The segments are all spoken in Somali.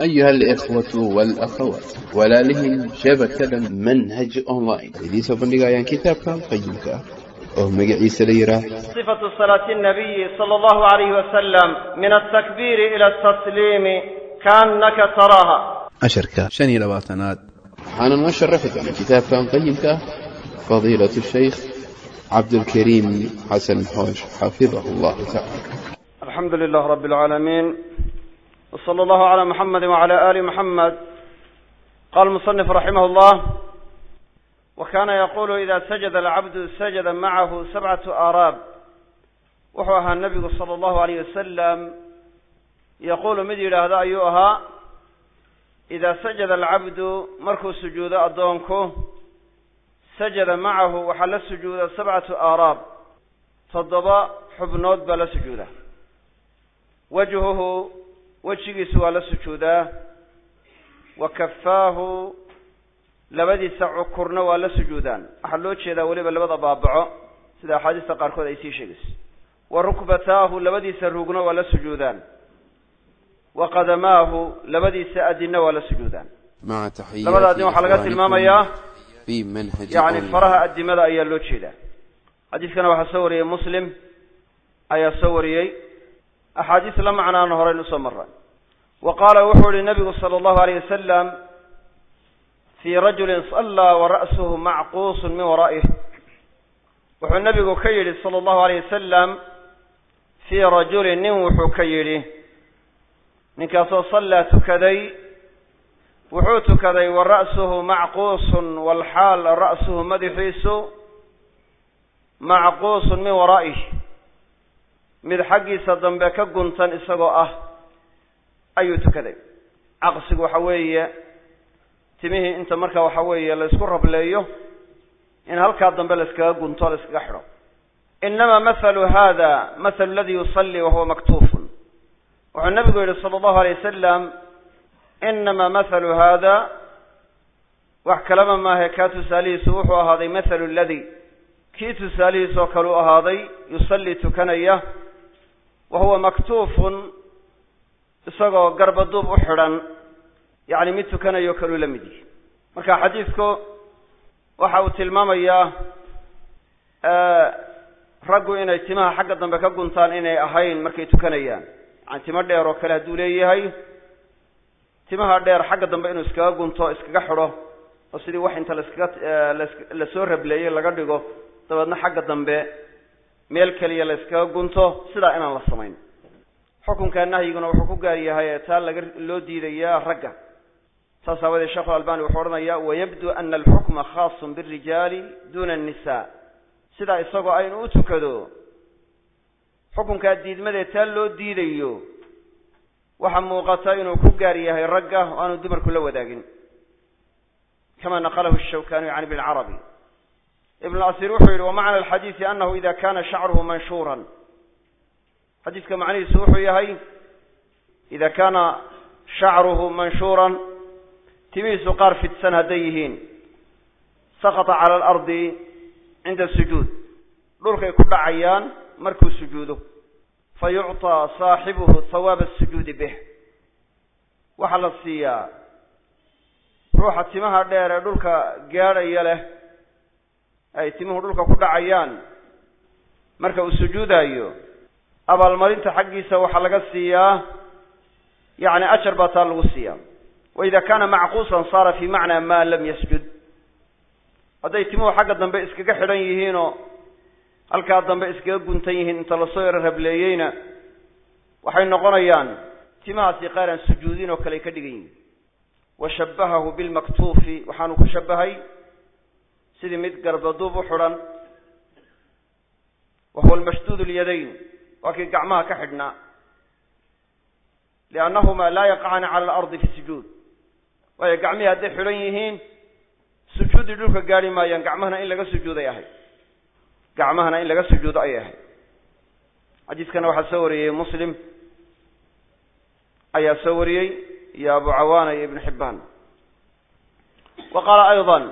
أيها الإخوة والأخوات walaalihii shabakada manhaj online idiin soo bandhigayaan kitaabkan qayimka oo magaciisa la yidhaah صفة صلاة النبي صلى الله عليه وسلم من التكبير إلى التسليم كأنك تراها casharka shan iyo labaatanaad waxaana noo sharaxi doona kitaabkan qayimka ah fadiilatu shaykh cabdulkariim xasan xoosh xafidahu allahu tacala الحمد لله رب العالمين وصلى الله على محمد وعلى آل محمد قال المصنف رحمه الله وكان يقول إذا سجد العبد سجد معه سبعة آراب وحوها النبي صلى الله عليه وسلم يقول مدي هذا أيها إذا سجد العبد مركو سجود أدونكو سجد معه وحل السجود سبعة آراب تضبا حبنود بلا سجوده wajhuhu wejigiisu waa la sujuudaa wa kafaahu labadiisa cukurna waa la sujuudaan. Waxaa loo jeedaa weliba labada baabaco sida axaadiista qaarkood ay sii sheegayso wa rukbataahu labadiisa rugna waa la sujuudaan. Wa qadamaahu labadiisa adinna waa la sujuudaan. Labada adin waxaa laga tilmaamayaa yani faraha adimada ayaa loo jeedaa. Xadiiskana waxaa soo wariyey muslim ayaa soo wariyey. Axaadiis la macnaana horeyn u soo maray wa qaala wuxuu yihi nabigu sala allahu alayh wasalam fii rajulin sallaa wa ra'suhu macquusun min waraa'ih wuxuu nabigu ka yidhi sala allahu alayh wasalam fii rajulin nin wuxuu ka yidhi ninkaasoo sallaa tukaday wuxuu tukaday wa ra'suhu macquusun walxaal ra'suhu madaxiisu macquusun min waraa'ih mid xaggiisa dambe ka guntan isagoo ah ayuu tukaday. Caqsigu waxa weeye timihii inta marka waxa weeye la isku rableeyo in halkaa dambe la iskaga gunto la iskaga xidho. Inama mathalu hada mathalu aladi yusalli wahuwa maktuufun. Wuxuu nabigu yihi sala allahu alay wasalam inama mathalu hada wax kalaba maahe kaa tusaalihiisu wuxuu ahaaday mathalu aladi kii tusaalihiis oo kale u ahaaday yusalli tukanaya wa huwa maktuufun isagoo garbaduub u xidhan yacni mid tukanayo kaluu la mid yihi marka xadiidku waxa uu tilmaamayaa raggu inay timaha xagga dambe ka guntaan inay ahayn markay tukanayaan. Yani timo dheer oo kale hadduu leeyahay timaha dheer xagga dambe inuu iskaga gunto iskaga xidho oo sidii wax inta laskaga la soo rableeyey laga dhigo dabeedna xagga dambe meel keliya la iskaga gunto sidaa inaan la samayn xukunka nahyiguna wuxuu ku gaar yahay ee taa laga loo diidayaa ragga. Saas aawadeed sheekhu albani wuxuu odhanayaa wayabdu ana alxukma khaasun birijaali duna annisa sidaa isagoo aynu u tukado xukunkaa diidmadee taa loo diidayo waxaa muuqata inuu ku gaar yahay ragga oo aanu dumarku la wadaagin. Kama naqalahu shawkaniyu can ibni lcarabi ibn asir wuxuu yihi wamacna alxadiidi anahu ida kana shacruhu manshuuran xadiidka macnihiisu wuxuu yahay ida kana shacruhu manshuuran timihiisu qaar fidsan hadday yihiin. Sakata cala alardi cinda sujuud. Dhulkay ku dhacayaan markuu sujuudo. Fa yucطaa saaxibuhu hawaaba asujuudi bih. Waxaa la siiyaa ruuxa timaha dheer ee dhulka gaadhaya leh ay timuhu dhulka ku dhacayaan. Marka uu sujuudayo abaalmarinta xaggiisa waxaa laga siiyaa yacni ajar baa taa lagu siiyaa. Wa ida kana macquusan saara fi macna ma lam yasjud. Hadday timuhu xagga dambe iskaga xidhan yihiinoo halkaa dambe iskaga guntan yihiin inta la soo yaro rableeyeyna waxay noqonayaan timahaasi qaar aan sujuudin oo kale ay ka dhigan yihiin wa shabahahu bilmaktuufi waxaanu ku shabahay sidii mid garbaduub u xidhan wa huwa almashduud lyadayn waa kii gacmaha ka xidhnaa. liannahumaa laa yaqacani cala alardi fi sujuud waayo gacmihii hadday xidhan yihiin sujuuddii dhulka gaari maayaan gacmahana in laga sujuuday ahay gacmahana in laga sujuudo ay ahay xadiiskana waxaa soo wariyey muslim ayaa soo wariyey iyo abu cawaana iyo ibn xibbaan. Wa qaala aydan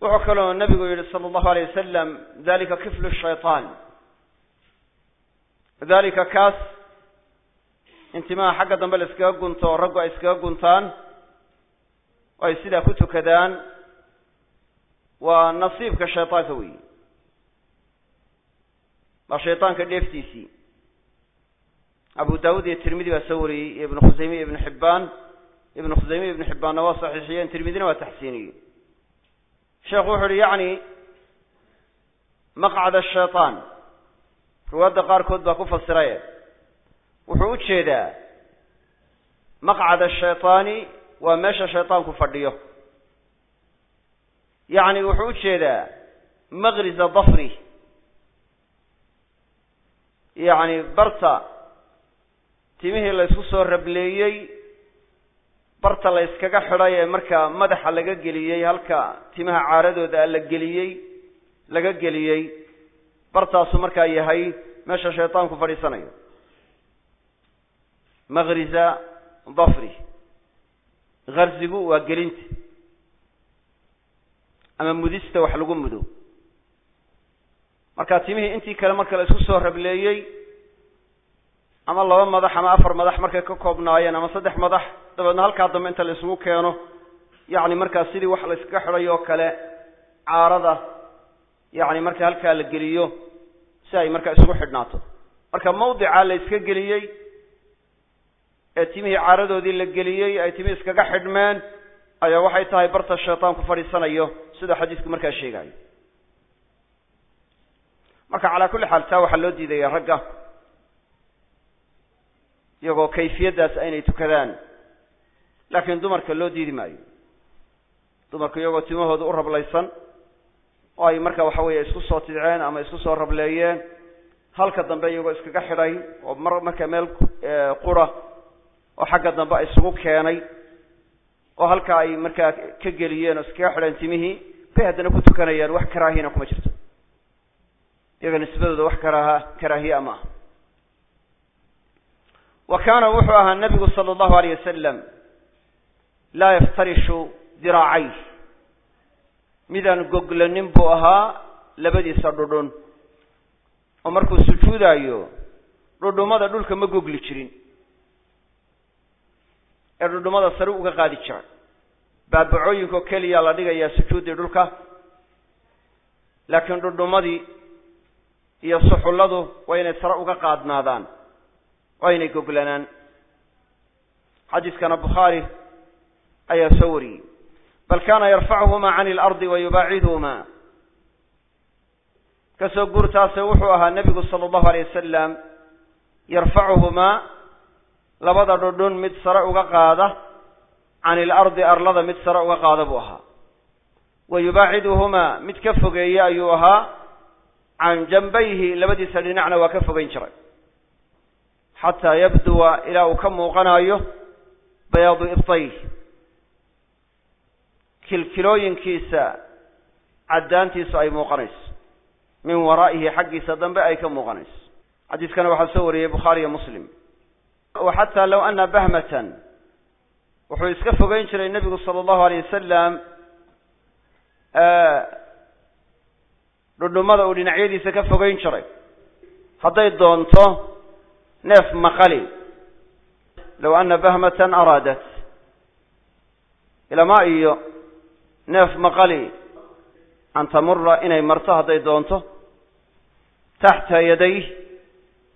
wuxuu kaloo nabigu yidhi sala allahu alay wasalam dalika kiflu shaytaan dalika kaas in timaha xagga dambe la iskaga gunto oo raggu ay iskaga guntaan oo ay sidaa ku tukadaan waa nasiibka shaytaanka weyi waa shaytaanka dheeftiisii. Abu daawud iyo tirmidi baa soo wariyey iyo ibnu khusayme iyo ibnu xibbaan. Ibnu khusayme ibnu xibbaanna waa saxiixiyeen tirmidina waa taxsiiniyey. Sheekhu wuxu uhi yacni maqcad ashaytaan riwaadda qaarkood baa ku fasiraye wuxuu u jeedaa maqcad ashaytaani waa meesha shaytaanku fadhiyo. Yacni wuxuu u jeedaa maqriza dafri. Yacni barta timihii la ysku soo rableeyey barta la yskaga xidhay ee markaa madaxa laga geliyey halka timaha caaradooda la geliyey laga geliyey bartaasu markaa yahay meesha shaytaanku fadhiisanayo. Maqriza dafri. Karzigu waa gelinta. Ama mudista wax lagu mudo. Marka timihii intii kale marka la isku soo rableeyey ama laba madax ama afar madax markay ka koobnaayeen ama saddex madax dabeedna halkaa dambe inta la isugu keeno yacni markaa sidii wax la iskaga xidhay oo kale caarada yacni marka halkaa la geliyo si ay markaa isugu xidhnaato. Marka mawdica la iska geliyey ee timihii caaradoodii la geliyey ay timihii iskaga xidhmeen ayaa waxay tahay barta shaytaanku fadhiisanayo sida xadiisku markaa sheegayo marka calaa kulli xaal taa waxaa loo diidaya ragga iyagoo kayfiyaddaas aynay tukadaan laakiin dumarka loo diidi maayo. Dumarku iyagoo timahooda u rablaysan oo ay marka waxa weeye isku soo tidceen ama isku soo rableeyeen halka dambe iyagoo iskaga xidhay oo mar marka meel qura oo xagga dambe isugu keenay oo halka ay markaa ka geliyeen oo iskaga xidheen timihii bay haddana ku tukanayaan wax karaahiyana kuma jirto. Iyaga nisbadooda wax karaaha karaahiya ma ah. Wa kaana wuxuu ahaa nabigu sala allahu alayh wasalam laa yaftarishu diraacay midaan goglanin buu ahaa labadiisa dhudhun. oo markuu sujuudayo dhudhumada dhulka ma gogli jirin. ee dhudhumada sare uga qaadi jiray baabacooyinko keliya la dhigayaa sujuuddii dhulka. laakiin dhudhumadii iyo suxulladu waa inay sare uga qaadnaadaan. waa inay goglanaan xadiiskana bukhaari ayaa soo wariyey bal kaana yarfacuhumaa cani ilardi wa yubaaciduhumaa. Kasoo guurtaase wuxuu ahaa nebigu sala allahu alay wasalam yarfacuhumaa labada dhudhun mid sare uga qaada can ilardi arlada mid sare uga qaada buu ahaa. Wa yubaaciduhumaa mid ka fogeeya ayuu ahaa can janbayhi labadiisa dhinacna waa ka fogeyn jiray. Xataa yabduwa ilaa uu ka muuqanayo bayaadu ibtayh kilkilooyinkiisa caddaantiisu ay muuqanayso. min waraa'ihi xaggiisa dambe ay ka muuqanayso. xadiiskana waxaa soo wariyey bukhaari iyo muslim. wa xataa low ana bahmatan wuxuu iska fogeyn jiray nebigu sala allahu alayh wasalam dhudhumada uu dhinacyadiisa ka fogeyn jiray. hadday doonto neef maqali. low ana bahmatan araadat ilama iyo neef maqali an tamura inay marto hadday doonto. Taxta yaday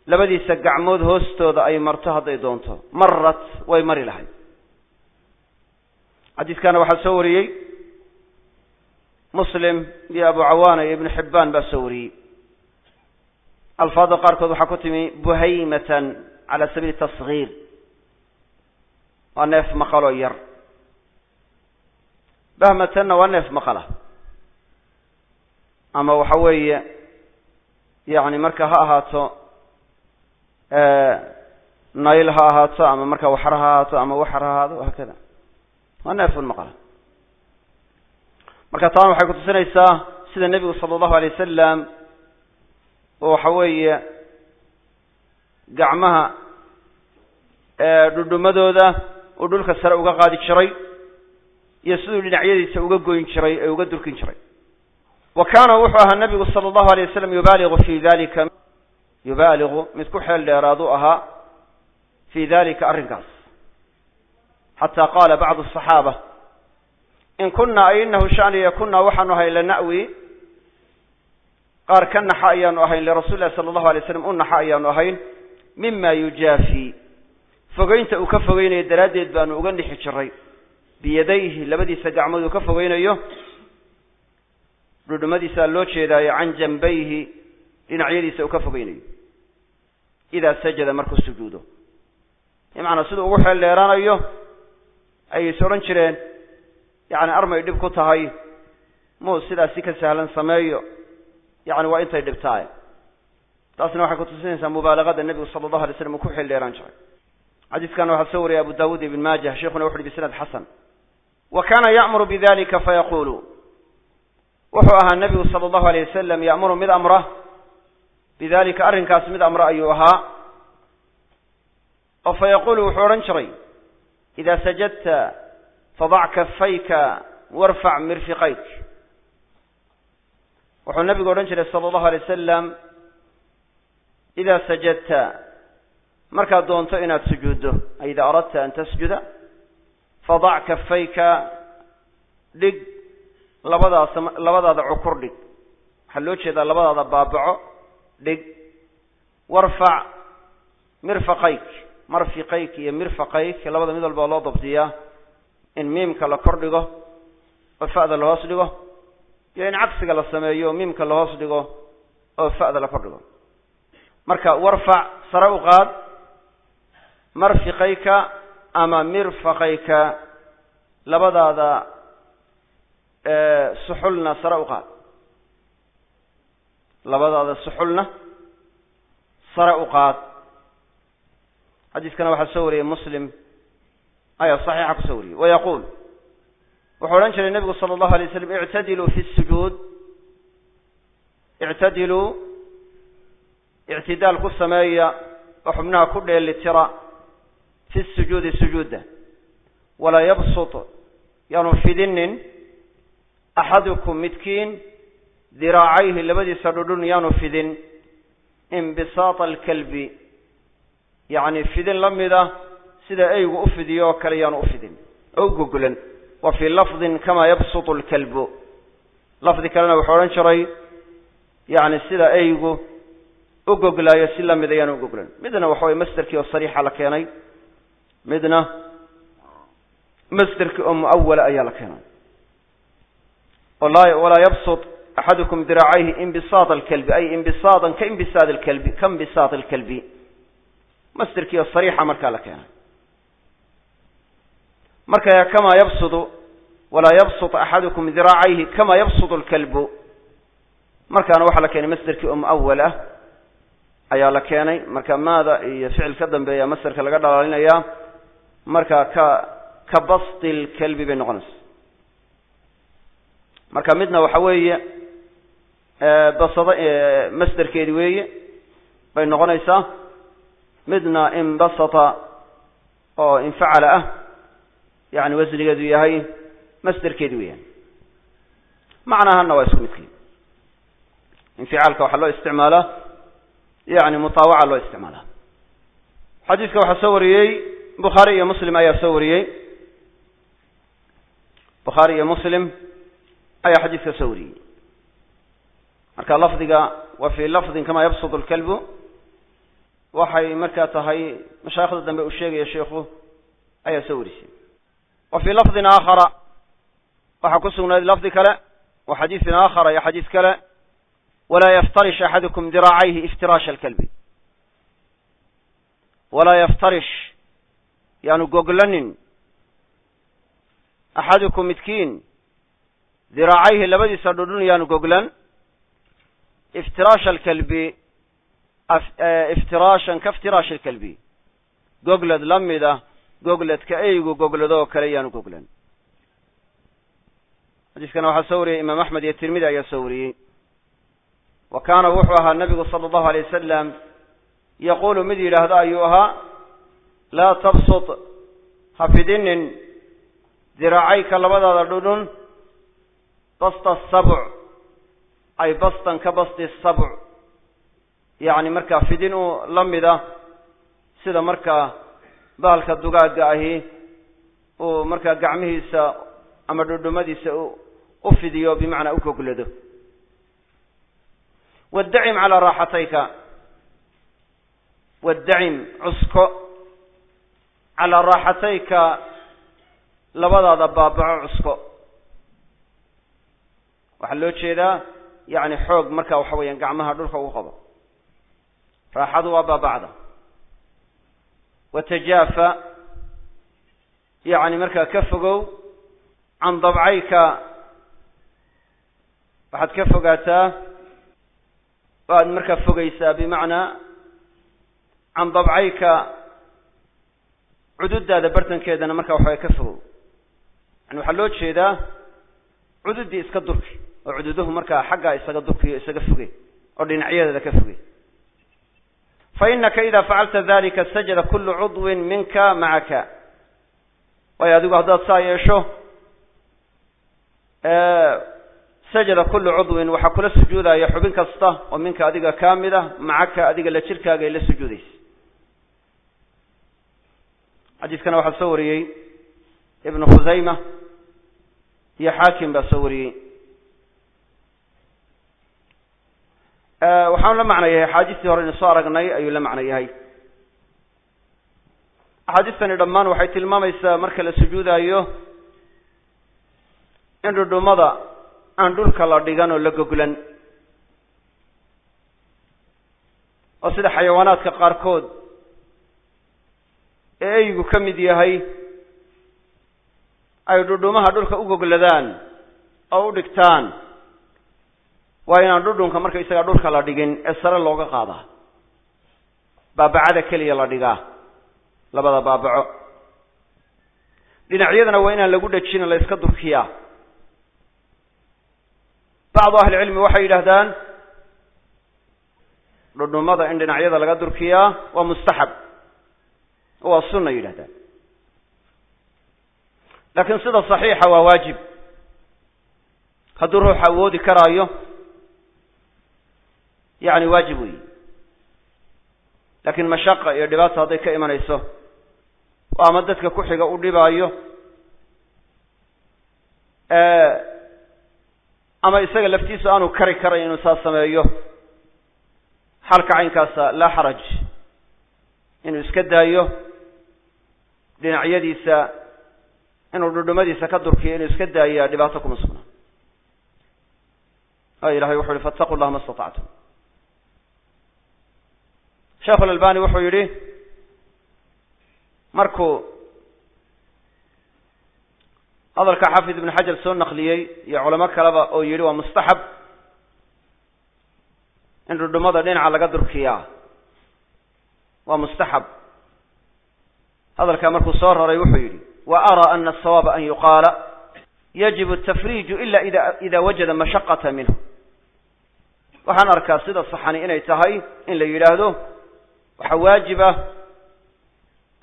labadiisa gacmood hoostooda ay marto hadday doonto. Marat way mari lahayd. Xadiiskana waxaa soo wariyey muslim iyo abu cawaana iyo ibnu xibbaan baa soo wariyey. Alfaada qaarkood waxaa ku timi buhaymatan cala sabiili tasgiir waa neef maqaloo yar bahmatanna waa neef maqala ama waxa weeye yani marka ha ahaato nayl ha ahaato ama marka waxar ha ahaato ama waxar ha ahaado hakada waa neefun maqala marka taana waxay kutusinaysaa sida nebigu sala allahu alay wasalam oo waxa weeye gacmaha dhudhumadooda uu dhulka sare uga qaadi jiray iyo siduu dhinacyadiisa uga goyn jiray ee uga durkin jiray. Wa kaana wuxuu ahaa nabigu sala allahu alay wasalam yubaaligu fi dalika yubaaligu mid ku xeel dheeraadu ahaa fii dalika arrinkaas. Xataa qaala bacdu asaxaaba in kunaa ay inahu shaniya kunaa waxaanu ahayn lana'wi qaar ka naxa ayaanu ahayn lirasuuli lahi sala allahu alay slam u naxa ayaanu ahayn mima yujaafi. Fogeynta uu ka fogeynayo daraaddeed baanu uga nixi jiray biyadayhi labadiisa gacmood uu ka fogeynayo dhudhumadiisaa loo jeedaayo can jambayhi dhinacyadiisa uu ka fogeynayo idaa sajada markuu sujuudo. Bimacnaa siduu ugu xeel dheeraanayo ayay is odhan jireen yacni armay dhib ku tahay muu sidaasi ka sahlan sameeyo yacni waa intay dhibtaay taasna waxay kutusinaysaa mubaalagada nebigu sala allahu alay slam uu ku xeel dheeraan jiray. Xadiiskana waxaa soo wariyay abu dawuud ibn maajah sheikhuna wuxu uhi bisnad xasan wa kana ya'muru bidalika fayaqulu. Wuxuu ahaa nebigu sala allahu alayh wasalam ya'muru mid amra bidalika arrinkaas mid amra ayuu ahaa. Oo fayaqulu wuxuu odhan jiray ida sajadta fadac kafayka warfac mirfiqayk wuxuu nebigu odhan jiray sala allahu alay wasalam ida sajadta markaad doonto inaad sujuuddo ay ida aradta an tasjuda fadac kafayka dhig labadaas labadaada cukur dhig. Waxaa loo jeedaa labadaada baabaco dhig. Warfac mirfaqayk marfiqayk iyo mirfaqayk labada mid walba loo dabdiyaa in miimka la kor dhigo oo fa'da la hoos dhigo iyo in cagsiga la sameeyo miimka la dhigo oo fa'da la kor dhigo. Marka warfac sare u qaad marfiqayka ama mirfaqayka labadaada suxulna sare u qaad. Labadaada suxulna sare u qaad. Xadiiskana waxaa soo wariyey muslim. Ayaa saxiixa ku soo wariyey. Wayaquul wuxuu odhan jiray nebigu sala allahu alay waslam ictadiluu fi sujuud. Ictadiluu ictidaal ku sameeya oo xubnaha ku dheeli tira fi sujuudi sujuudda walaa yabsut yaanu fidinin axadukum midkiin diraacayhi labadiisa dhudhun yaanu fidin imbisaata alkalbi yacni fidin la mida sida eygu u fidiyo oo kale yaanu u fidin oo gogolan wa fii lafdin kamaa yabsutu alkalbu lafdi kalena wuxuu odhan jiray yacni sida eygu u goglaayo si lamida yaanu u goglan midna waxa weye masderkii oo sariixa la keenay midna masderkii oo muawala ayaa la keenay. walaa yabsut axadukum diraacayhi imbisaad alkalbi ay imbisaadan ka imbisaad alkalbi ka imbisaad alkalbi. masderkii oo sariixa markaa la keenay. marka kamaa yabsudu walaa yabsut axadukum diraacayhi kamaa yabsud alkalbu. markaana waxaa la keenay masderkii oo muawal ah ayaa la keenay. marka maada iyo ficil ka dambeeya masderka laga dhalaalinayaa marka ka ka basti lkalbi bay noqonaysa. Marka midna waxa weeye basada masderkeedi weeye bay noqonaysaa midna inbasata oo infacala ah yani wasnigeedu yahay masderkeedi weeyaan. Macnahana waa isku midkii inficaalka waxaa loo isticmaalaa yani mutaawaca loo isticmaalaa xadiiska waxaa soo wariyey bukhaari iyo muslim ayaa soo wariyey. Bukhaari iyo muslim ayaa xadiiska soo wariyey. Marka lafdiga wa fii lafdin kamaa yabsud lkalbu waxay markaa tahay mashaayikhda dambe uu sheegaya sheikhu ayaa soo warisay wa fii lafdin aakhara. Waxaa ku sugnayd lafdi kale wa xadiisin aakhara iyo xadiis kale. Walaa yaftarish axadukum diraacayhi iftiraasha alkalbi. Walaa yaftarish yaanu goglanin axadukum midkiin diraacayhi labadiisa dhudhun yaanu goglan iftiraasha alkalbi iftiraashan ka iftiraashi alkalbi. Goglad la mida gogladka eygu gogladoo kale yaanu goglan xadiiskana waxaa soo wariyey imaam axmed iyo tirmidi ayaa soo wariyey. Wa kaana wuxuu ahaa nabigu sala allahu alay wasalam yaquulu mid yidhaahdo ayuu ahaa laa tabsut ha fidinin diraacayka labadaada dhudhun basta sabc ay bastan ka basti sabc yacni markaa fidin u la mida sida markaa baalka dugaagga ahi uu markaa gacmihiisa ama dhudhumadiisa u fidiyo bimacnaa u goglado waddacim calaa raaxatayka. Waddacim cusko calaa raaxatayka labadaada baabaco cusko waxaa loo jeedaa yacni xoog marka waxa weeyaan gacmaha dhulka ugu qabo raaxadu waa baabacda. Watajaafa yacni markaa ka fogow can dabcayka waxaad ka fogaataa waad markaa fogeysaa bimacnaa can dabcayka cududaada bartankeedana markaa waxaway ka fogow. Yani waxaa loo jeedaa cududii iska durki oo cududuhu markaa xaggaa isaga durkiyo isaga foge oo dhinacyadeeda ka foge. Fa inaka ida facalta dalika sajada kulu cudwin minka macaka waayo adigu haddaad saa yeesho sajada kulu cudwin waxaa kula sujuudaya xubin kasta oo minka adiga kaa mid ah macaka adiga la jirkaaga ay la sujuudaysa xadiiskana waxaa soo wariyey ibnu khusayma iyo xaakim baa soo wariyey. Waxaanu la macno yahay axaadiistii hore inu soo aragnay ayuu la macno yahay axaadiistani dhammaan waxay tilmaamaysaa marka la sujuudayo in dhudhumada aan dhulka la dhigan oo la goglan oo sida xayawaanaadka qaarkood ee eygu ka mid yahay ay dhudhumaha dhulka u gogladaan oo u dhigtaan waa inaan dhudhunka marka isagaa dhulka la dhigin ee sare looga qaadaa baabacada keliya la dhigaa labada baabaco. Dhinacyadana waa inaan lagu dhejin la iska durkiyaa. Bacdu ahlicilmi waxay yidhaahdaan dhudhumada in dhinacyada laga durkiyaa waa mustaxab waa sunna yidhahdaan. Laakiin sida saxiixa waa waajib. Hadduu ruux awoodi karaayo yacni waajib weyi laakiin mashaqa iyo dhibaata hadday ka imanayso ama dadka ku xiga u dhibaayo ama isaga laftiisu aanu kari karayn inuu saa sameeyo xalka caynkaasa laa xaraj. Inuu iska daayo dhinacyadiisa inuu dhudhumadiisa ka durkiyo inuu iska daaya dhibaato kuma sugnaa a ilahay wuxu uhi fattaqu llaha ma istatactum. Sheekhu alalbani wuxuu yidhi markuu hadalka xafid ibn xajar soo naqliyey iyo culamo kaleba oo yidhi waa mustaxab in dhudhumada dhinaca laga durkiyaa. Waa mustaxab hadalkaa markuu soo raray wuxuu yidhi wa araa ana asawaaba an yuqaala yajibu atafriiju ila ida ida wajada mashaqata minhu. Waxaan arkaa sida saxani inay tahay in la yidhaahdo waxaa waajib ah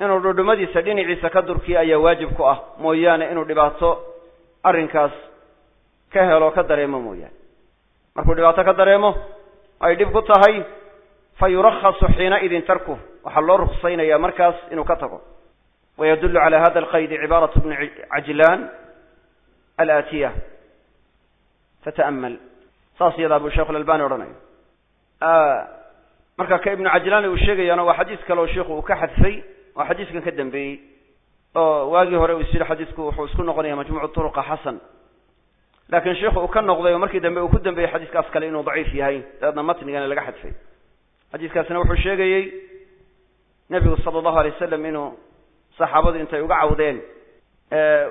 inuu dhudhumadiisa dhinaciisa ka durkiyo ayaa waajib ku ah mooyaane inuu dhibaato arrinkaas ka helo ka dareemo mooyaane. Markuu dhibaato ka dareemo ay dhib ku tahay fa yurakhasu xiinaidin tarkuh waxaa loo ruksaynayaa markaas inuu ka tago wayadullu cala hada alqaydi cibaaratu bni cajlaan alaatiya fata'amal saas iyadaa buu sheikhu lalbani odhanaya marka ka ibnu cajlaan uu sheegayaana waa xadiis kale oo sheikhu uu ka xadfay waa xadiiskan ka dambeeyey oo waagii hore uu is yidhi xadiisku wuxuu isku noqonaya majmuucu turuqa xasan laakiin sheikhu uu ka noqday oo markii dambe uu ku dambeeyey xadiiskaas kale inuu daciif yahay dabeedna matnigana laga xadfay xadiiskaasina wuxuu sheegayey nebigu sala allahu alay wasalam inuu saxaabadu intay uga cawdeen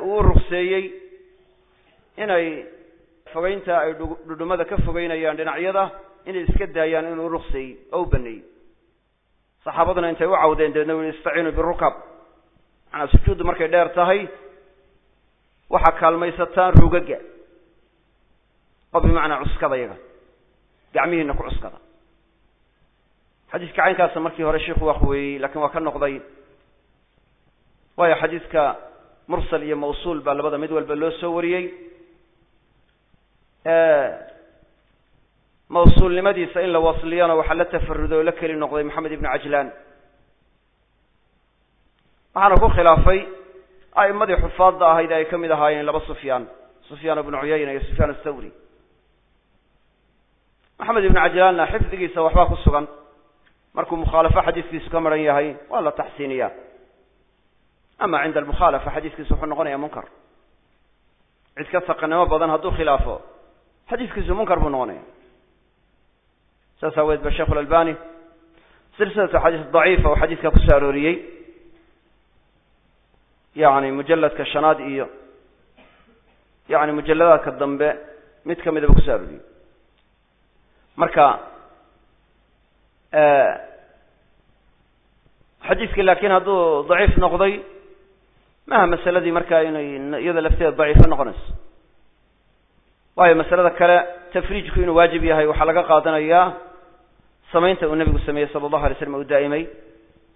uu u rukseeyey inay fogeynta ay dhudhumada ka fogeynayaan dhinacyada inay iska daayaan inuu rukseeyey oo u baneeyey. Saxaabaduna intay u cawdeen dabeedna ui istaciinu birukab macanaa sujuuddu markay dheer tahay waxaa kaalmaysataan rugaga oo bimacnaa cuskada yaga gacmihiina ku cuskada. Xadiiska caynkaasa markii hore sheikhu waa quweeyey laakiin waa ka noqday waayo xadiiska mursal iyo mawsuul baa labada mid walba loo soo wariyey. Mawsuulnimadiisa in la wasliyana waxaa la tafaruday oo la keli noqday maxamed ibnu cajlaan waxaana ku khilaafay a'immadii xufaadda ahayd ay ka mid ahaayeen laba sufyaan sufyaan ibnu cuyayna iyo sufyaan athawri maxamed ibnu cajlaanna xifdigiisa waxbaa ku sugan. Markuu mukhaalafo xadiiskiisu ka maran yahay waa la taxsiiniyaa ama cinda almukhaalafa xadiiskiisu wuxuu noqonayaa munkar cid ka taqanimo badan hadduu khilaafo xadiiskiisu munkar buu noqonaya saas aaweed ba sheikhu lalbani silsilatu xadiis daciifa oo xadiiska ku soo arooriyey yani mujalladka shanaad iyo yani mujalladaadka dambe mid ka midaba ku soo arooriyey marka xadiiskii laakiin hadduu daciif noqday maaha masaladii markaa inay iyada lafteeda daciifo noqonayso. Waayo masalada kale tafriijku inuu waajib yahay waxaa laga qaadanayaa samaynta uu nebigu sameeyey sala allahu alay slam uu daa'imay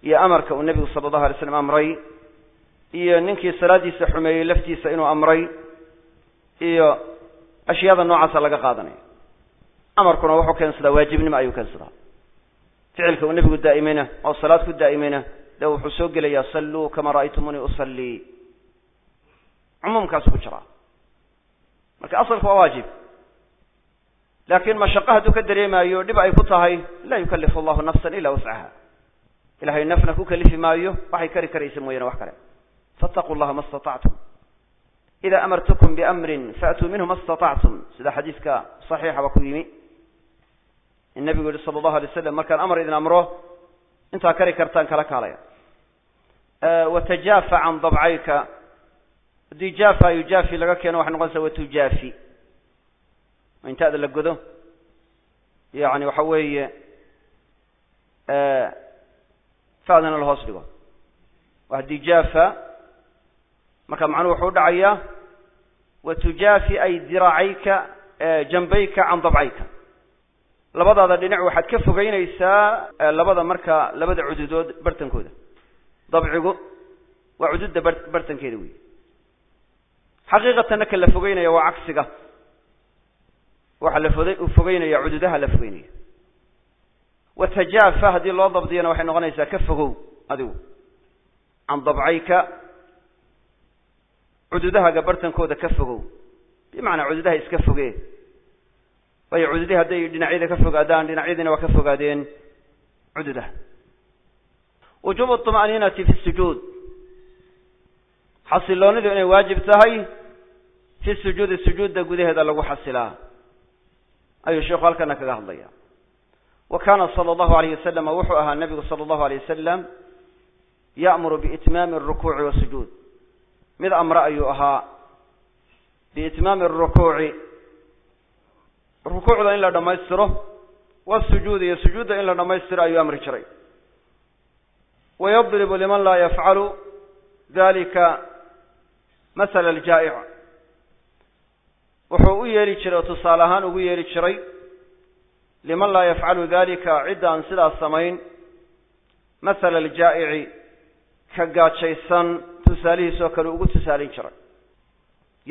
iyo amarka uu nebigu sala allahu alay slam amray iyo ninkii salaaddiisa xumeeyey laftiisa inuu amray iyo ashyaada noocaasa laga qaadanaya. Amarkuna wuxuu keensadaa waajibnimo ayuu keensadaa. Ficilka uu nebigu daa'imayna oo salaad ku daa'imayna de wuxuu soo gelayaa salluu kama ra'aytumunii usallii. Cumuumkaasu ku jiraa marka asalku waa waajib. Laakiin mashaqo hadduu ka dareemaayo dhib ay ku tahay laa yukallifu allahu nafsan ila wascaha ilahay nafna ku kalifi maayo waxay kari karaysa mooyaane wax kale. Faataquu llaha ma istatactum ida amartukum biamrin faatuu minhu ma istatactum sida xadiiska saxiixaba ku yimi. In nabigu yihi sala allahu alay slam markaan amar idin amro intaa kari kartaan kala kaalaya watajaafa can dabcayka. Haddii jaafa yujaafi laga keeno waxay noqonaysaa watujaafi intaada la godo? Yani waxa weeye faadana la hoos dhigo. Haddii jaafa marka macnuhu wuxuu udhacayaa watujaafi ay diracayka jambayka can dabcayka. Labadaada dhinac waxaad ka fogeynaysaa labada marka labada cududood bartankooda dabcigu waa cududda bar bartankeeda wey xaqiiqatanna ka la fogeynaya waa cagsiga waxaa la fogeynaya cududaha la fogeynaya. Watajaafa haddii loo dabdiyana waxay noqonaysaa ka fogow adigu. Can dabcayka cududahaga bartankooda ka fogow. Bimacnaa cududaha iska fogee waayo cududii hadday dhinacyada ka fogaadaan dhinacyadiina waa ka fogaadeen cududaha wujubu طma'niinati fi sujuud xasiloonidu inay waajib tahay fi sujuudi sujuudda gudaheeda lagu xasilaa ayuu sheikhu halkana kaga hadlaya wa kana salى اllahu alayh wasalam wuxuu ahaa nabigu salى اllahu alayh wasalam ya'muru biitmaami الrukuuci wasujuud mid amre ayuu ahaa biitmaami الrukuuci rukuucda in la dhammaystiro wasujuud iyo sujuudda in la dhammaystiro ayuu amri jiray wayadribu liman laa yafcalu dalika masala aljaa'ic wuxuu u yeeli jiray oo tusaale ahaan ugu yeeli jiray liman laa yafcalu dalika cidda aan sidaas samayn masala aljaa'ici ka gaajaysan tusaalihiisoo kale ugu tusaalin jiray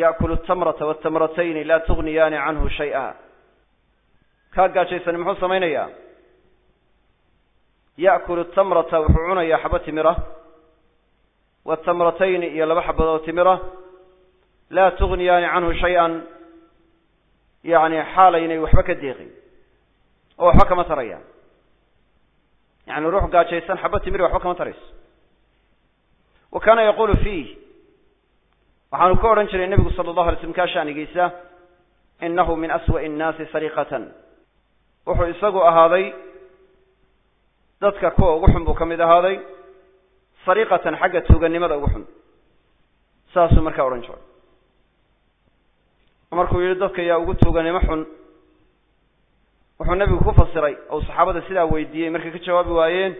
ya'kulu tamrata waatamratayni laa tugniyaani canhu shay-a kaa gaajaysani muxuu samaynayaa ya'kulu tamrata wuxuu cunayaa xabo timira. Waatamratayni iyo laba xabadood timira. Laa tugniyaani canhu shay-an yacni xaalaynay waxba ka deeqin oo waxba kama tarayaan. Yani ruux gaajaysan xabo timiri waxba kama tarayso. Wa kaana yaqulu fiih. Waxaanu ka odhan jiray nebigu sala allahu alay slm kaa shaanigiisa inahu min aswa'i innaasi sariqatan. Wuxuu isagu ahaaday dadka kuwa ugu xun buu ka mid ahaaday sariqatan xagga tuuganimada ugu xun. Saasuu markaa odhan jiray. Markuu yihi dadka yaa ugu tuuganimo xun wuxuu nebigu ku fasiray ou saxaabada sidaa weydiiyey markay ka jawaabi waayeen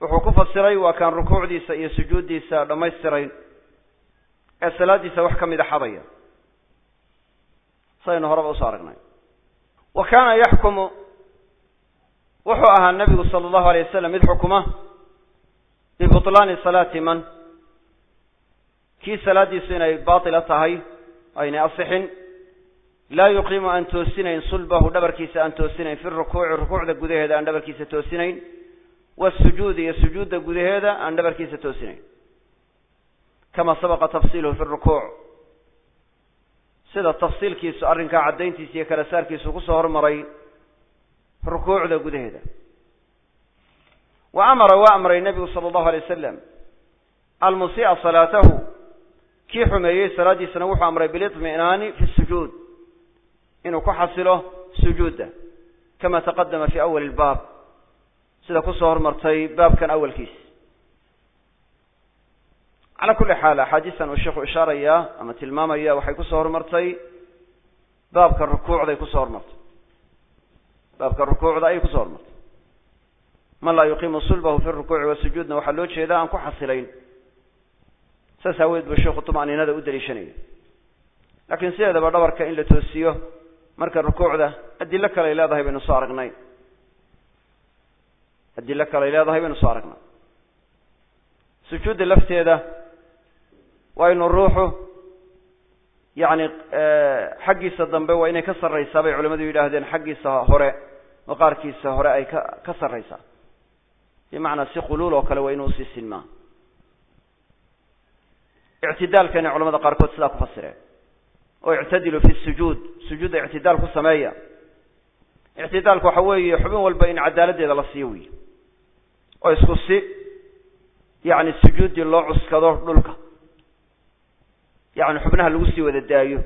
wuxuu ku fasiray waa kaan rukuucdiisa iyo sujuuddiisa dhammaystirayn ee salaaddiisa wax ka mida xadaya saynu horeba u soo aragnay wa kaana yaxkumu wuxuu ahaa nebigu sala allahu alay wasalam mid xukuma. Bibutlaani salaati man. Kii salaaddiisu inay baatila tahay aynay asixin. Laa yuqiimu aan toosinayn sulbahu dhabarkiisa aan toosinayn. Fi rukuuci rukuucda gudaheeda aan dhabarkiisa toosinayn. Wasujuudi iyo sujuudda gudaheeda aan dhabarkiisa toosinayn. Kama sabaqa tafsiiluhu fi rukuuc. Sida tafsiilkiisu arrinkaa caddayntiisa iyo kala saarkiisu ku soo hormaray rukuucda gudaheeda. Wa amara waa amray nebigu sala allahu alay wasalam almusii'a salaatahu kii xumeeyey salaaddiisana wuxuu amray bilitmi'naani fi sujuud. Inuu ku xasilo sujuudda kama taqadama fi awali ilbaab sida ku soo hormartay baabkan awalkiisa calaa kulli xaal axaadiistan uu sheikhu ishaaraya ama tilmaamaya waxay ku soo hormartay baabka rukuucday ku soo hormartay baabka rukuucda ayay ku soo hormartay. Man laa yuqiimu sulbahu fi rukuuci wasujuudna waxaa loo jeedaa aan ku xasilayn. Saas aaweed buu sheikhu tuma'niinada u daliishanaya laakiin sideedaba dhabarka in la toosiyo marka rukuucda adilo kale ay leedahay baynu soo aragnay. Adilo kale ay leedahay baynu soo aragnay. Sujuudda lafteeda waa inu ruuxu yacni xaggiisa dambe waa inay ka sarraysaa bay culamadu yidhaahdeen xaggiisa hore oo qaarkiisa hore ay ka ka sarraysaa bimacnaa si khuluul oo kale waa inuu u sii sinmaa ictidaalkana culamada qaarkood sidaa ku fasireen. Oo ictadilu fi sujuud sujuudda ictidaal ku sameeya. Ictidaalku waxa weeye xubin walba in cadaaladdeeda la siiyo wey oo isku si yacni sujuuddii loo cuskado dhulka. Yacni xubnaha lagu sii wada daayo.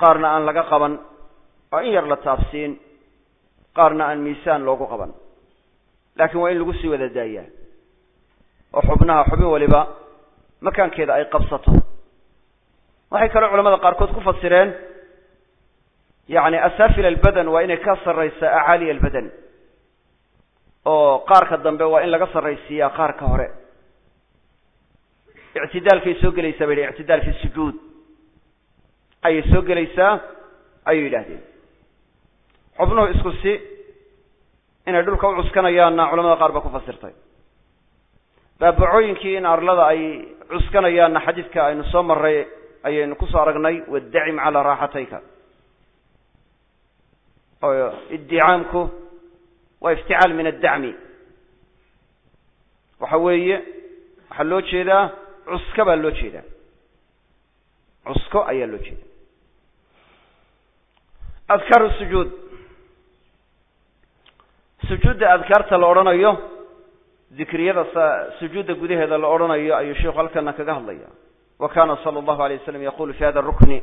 Qaarna aan laga qaban oo in yar la taabsiin qaarna aan miisaan loogu qaban. Laakiin waa in lagu sii wada daayaa. Oo xubnaha xubin waliba makaankeeda ay qabsato. Waxay kaloo culamada qaarkood ku fasireen yacni asaafil albadan waa inay ka sarraysaa acaaliya albadan. Oo qaarka dambe waa in laga sarraysiiyaa qaarka hore. Ictidaalkay soo gelaysaa ba yidhi ictidaal fi sujuud. Ayay soo gelaysaa ayay yidhaahdeen xubnuhu isku si inay dhulka u cuskanayaanna culamada qaar ba ku fasirtay. Baabacooyinkii in arlada ay cuskanayaanna xadiidka aynu soo marray ayaynu ku soo aragnay waddacim calaa raaxatayka. Oo iddicaamku waa ifticaal min addacmi waxa weeye waxaa loo jeedaa cusko baa loo jeedaa. Cusko ayaa loo jeeda adkaaru sujuud sujuudda adkaarta la odhanayo dikriyada sujuudda gudaheeda la odhanayo ayuu sheikhu halkana kaga hadlaya. Wa kana sala allahu alay wasalam yaqulu fi hada rukni.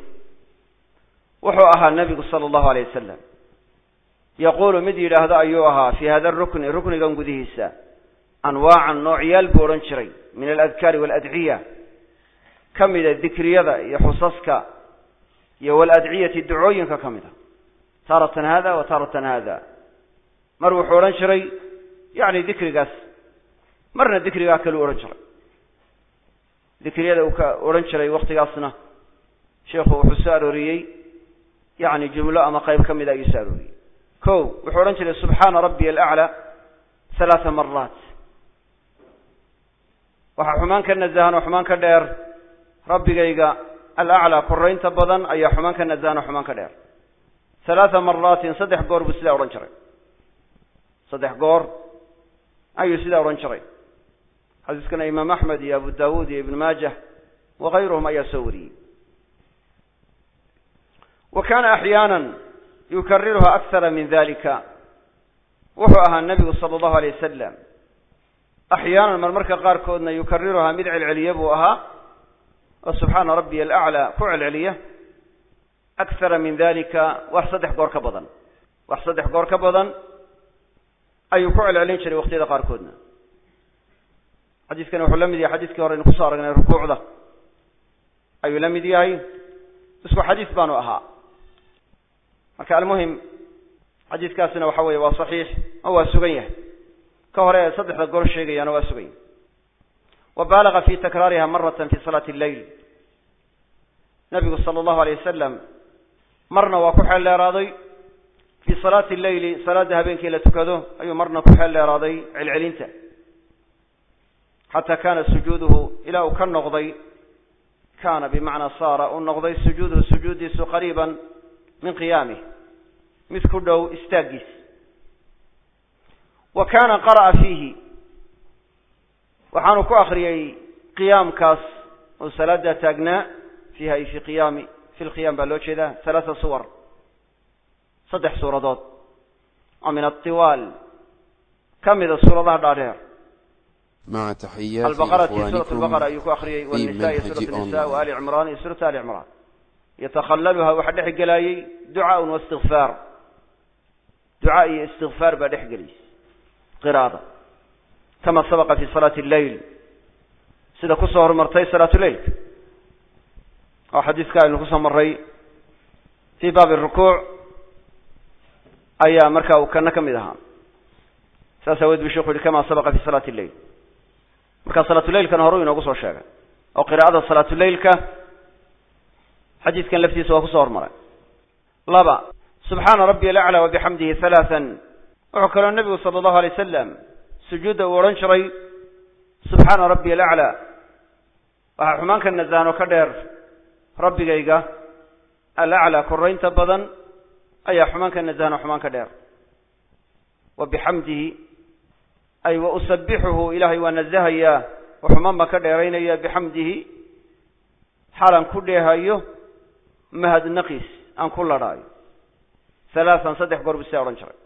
Wuxuu ahaa nebigu sala allahu alayh wasalam yaquulu mid yidhaahdo ayuu ahaa fi hada rukni ruknigan gudihiisa anwaacan noocyaal buu odhan jiray min aladkaari waaladciya ka mida dikriyada iyo xusaska iyo waaladciyati ducooyinka ka mida. Taaratan hada wa taaratan hada mar wuxuu odhan jiray yacni dikrigaas marna dikrigaa kaluu odhan jiray. Dikriyada uu ka odhan jiray waktigaasna sheikhu wuxuu soo arooriyey yacni jumlo ama qayb ka mida ayuu soo arooriyey. Ko wuxuu odhan jiray subxaana rabbiya alaclى halaatha maraat waxaa xumaan ka nazahan oo xumaan ka dheer rabbigayga alaclى koraynta badan ayaa xumaan ka nazahan oo xumaan ka dheer. Halaatha maraatin saddex goor buu sidaa odhan jiray saddex goor ayuu sidaa odhan jiray? Xadiiskana imaam axmed iyo abu dawuud iyo ibn maajah wakayruhum ayaa soo wariyey. Wa kana axyaana yukariruha akara min dalika wuxuu ahaa nebigu sala allahu alay wasalam axyaanan marmarka qaarkoodna yukariruhaa mid celceliya buu ahaa oo subxaana rabbiya alaclaa ku celceliya akara min dalika wax saddex goor ka badan. Wax saddex goor ka badan ayuu ku celcelin jiray waqtiyada qaarkoodna. Xadiiskani wuxuu la mid yahay xadiiskii hore aynu ku soo aragnay rukuucda. Ayuu la mid yahay. Isku xadiis baanu ahaa. Marka almuhim xadiiskaasina waxa weeye waa saxiix oo waa sugan yahay. Ka hore saddexda goor sheegayaana waa sugan. Yahay wa baalaga fi takraariha maratan fi salaati alleyl nabigu sala allahu alayh wasalam marna waa ku xeel dheeraaday fii salaati alleyli salaadda habeenkii la tukado ayuu marna ku xeel dheeraaday celcelinta xataa kana sujuuduhu ilaa uu ka noqday kana bimacnaa saara uu noqday sujuuduhu sujuuddiisu qariiban min qiyaamih mid ku dhow istaaggiis wa kaana qara'a fiihi waxaanu ku akriyey qiyaamkaas oo salaaddaa taagnaa fiiha ay fi qiyaami fi lqiyaam baa loo jeedaa halaata suwar saddex suuradood oo min atiwaal ka mida suuradaha dhaadheer. Albaqarati suurat lbaqara ayuu ku akriyey wanisaai suurat nisa waali cimraan iyo suurat ali cimraan. Yatakhallaluha waxaa dhex gelaayey ducaaun waistikfaar ducaa iyo istikfaar baa dhex gelaysa qiraada. Kama sabaqa fi salaati lleyl sida ku soo hormartay salaatuleilka oo xadiiska aynu ku soo maray fii baabi rukuuc ayaa marka uu kana ka mid ahaa saas aaweed buu sheku yihi kama sabaqa fi salaati lleyl marka salaatuleylkana horu inoogu soo sheegay oo qiraa'ada salaatuleylka xadiidkan laftiisa waa kusoo hormaray laba subxaana rabbiy alaclى wabixamdihi halaathan wuxuu kaloo nebigu sala allahu alay wasalam sujuudda uu odhan jiray subxaana rabbiy alaclى waxaa xumaanka nasaano ka dheer rabbigayga alaclى koraynta badan ayaa xumaanka nasaano xumaan ka dheer. Wa bixamdihi ay wa usabixuhu ilahay waa nasahayaa oo xumaan baan ka dheeraynaya bixamdihi xaalan ku dheehayo mahadnaqiis aan ku ladhaayo halaathan saddex goor bu sidaa odhan jiray.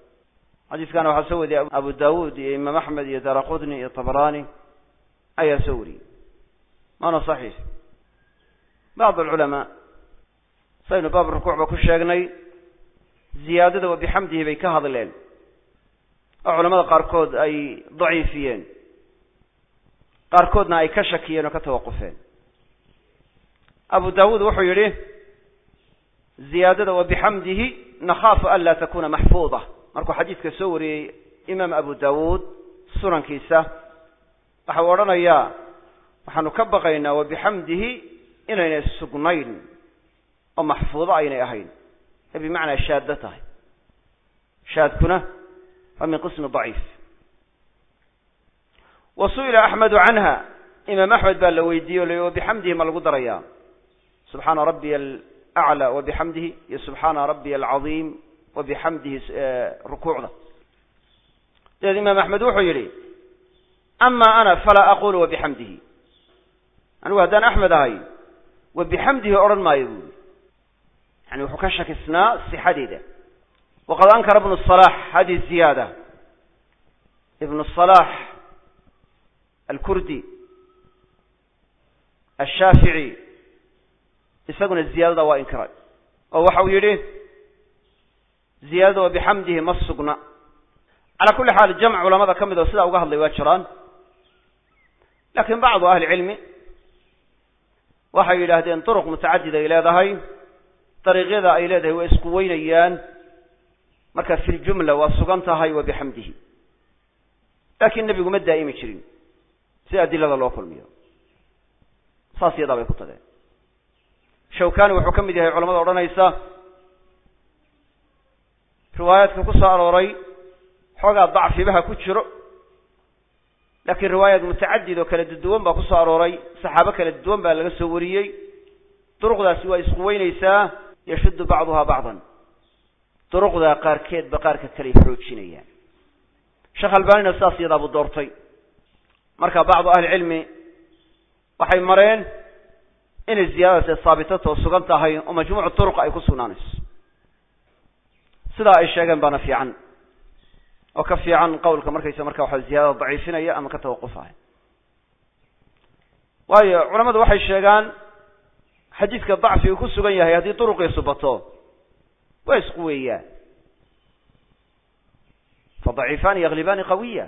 Xadiiskana waxaa soo wariyey abu dawuud iyo imaam axmed iyo daraqutni iyo tabrani ayaa soo wariyey. Maana saxiix. Bacd alculamaa saynu baab rukuucba ku sheegnay ziyaadada wa bixamdihi bay ka hadleen. Oo culamada qaarkood ay daciifiyeen. Qaarkoodna ay ka shakiyeen oo ka tawaqufeen. Abu dawuud wuxuu yidhi ziyaadada wa bixamdihi nakhaafu an laa takuna maxfuuda markuu xadiidka soo wariyey imaam abu dawuud sunankiisa waxa uu odhanayaa waxaanu ka baqaynaa wa bixamdihi inaynay sugnayn oo maxfuudo aynay ahayn ee bimacnaa shaaddo tahay. Shaadkuna waa min qismi daciif. Wa su'ila axmedu canha. Imaam axmed baa la weydiiyey o la wa bixamdihi ma lagu darayaa? Subxaana rabbiya alaclى wa bixamdihi iyo subxaana rabbiya alcadiim wa bixamdihi rukuucda. Dabeed imaam axmed wuxuu yidhi ama ana falaa aqulu wa bixamdihi. Anigu haddaan axmed ahay wa bixamdihi maayo yani wuxuu ka shakisnaa sixadeeda waqad ankara ibnu صalax hadihi ziyaada ibnu صalax alkurdi ashaafici isaguna ziyaadada waa inkiray oo waxa uu yidhi ziyaadada wa bixamdihi ma sugna calaa kulli xaal jamc culamada ka mid oo sidaa uga hadlay waa jiraan laakiin bacdu ahli cilmi waxay yidhaahdeen duruq mutacadid ay leedahay dariiqyada ay leedahay waa isku weynayaan. Marka fi ljumla waa sugan tahay wa bixamdihi laakiin nebigu ma daa'imi jirin. Si adilada loo kulmiyo. Saas yadaa bay ku tageen. Shawkani wuxuu ka mid yahay culamada odhanaysa. Riwaayaadka ku soo arooray xoogaa dacfibaha ku jiro. Laakiin riwaayaad mutacadid oo kala duduwan baa ku soo arooray. Saxaabo kala duwan baa laga soo wariyey. Duruqdaasi waa isku weynaysaa yashuddu bacduha bacdan duruqdaa qaarkeedba qaarka kaley xoojinayaan sheekh albanina sidaas iyadaa buu doortay marka bacdu ahli cilmi waxay mareen inay ziyaadadaasi saabitato sugan tahay oo majmuucu duruqa ay ku sugnaanayso sidaa ay sheegeen baana fiican oo ka fiican qawlka markaysa marka waxa ziyaadada daciifinaya ama ka tawaqufaya waayo culamadu waxay sheegaan xadiidka dacfigu ku sugan yahay haddii duruqiisu bato waa isku weeyaan. Fadaciifaani yaglibaani qawiya.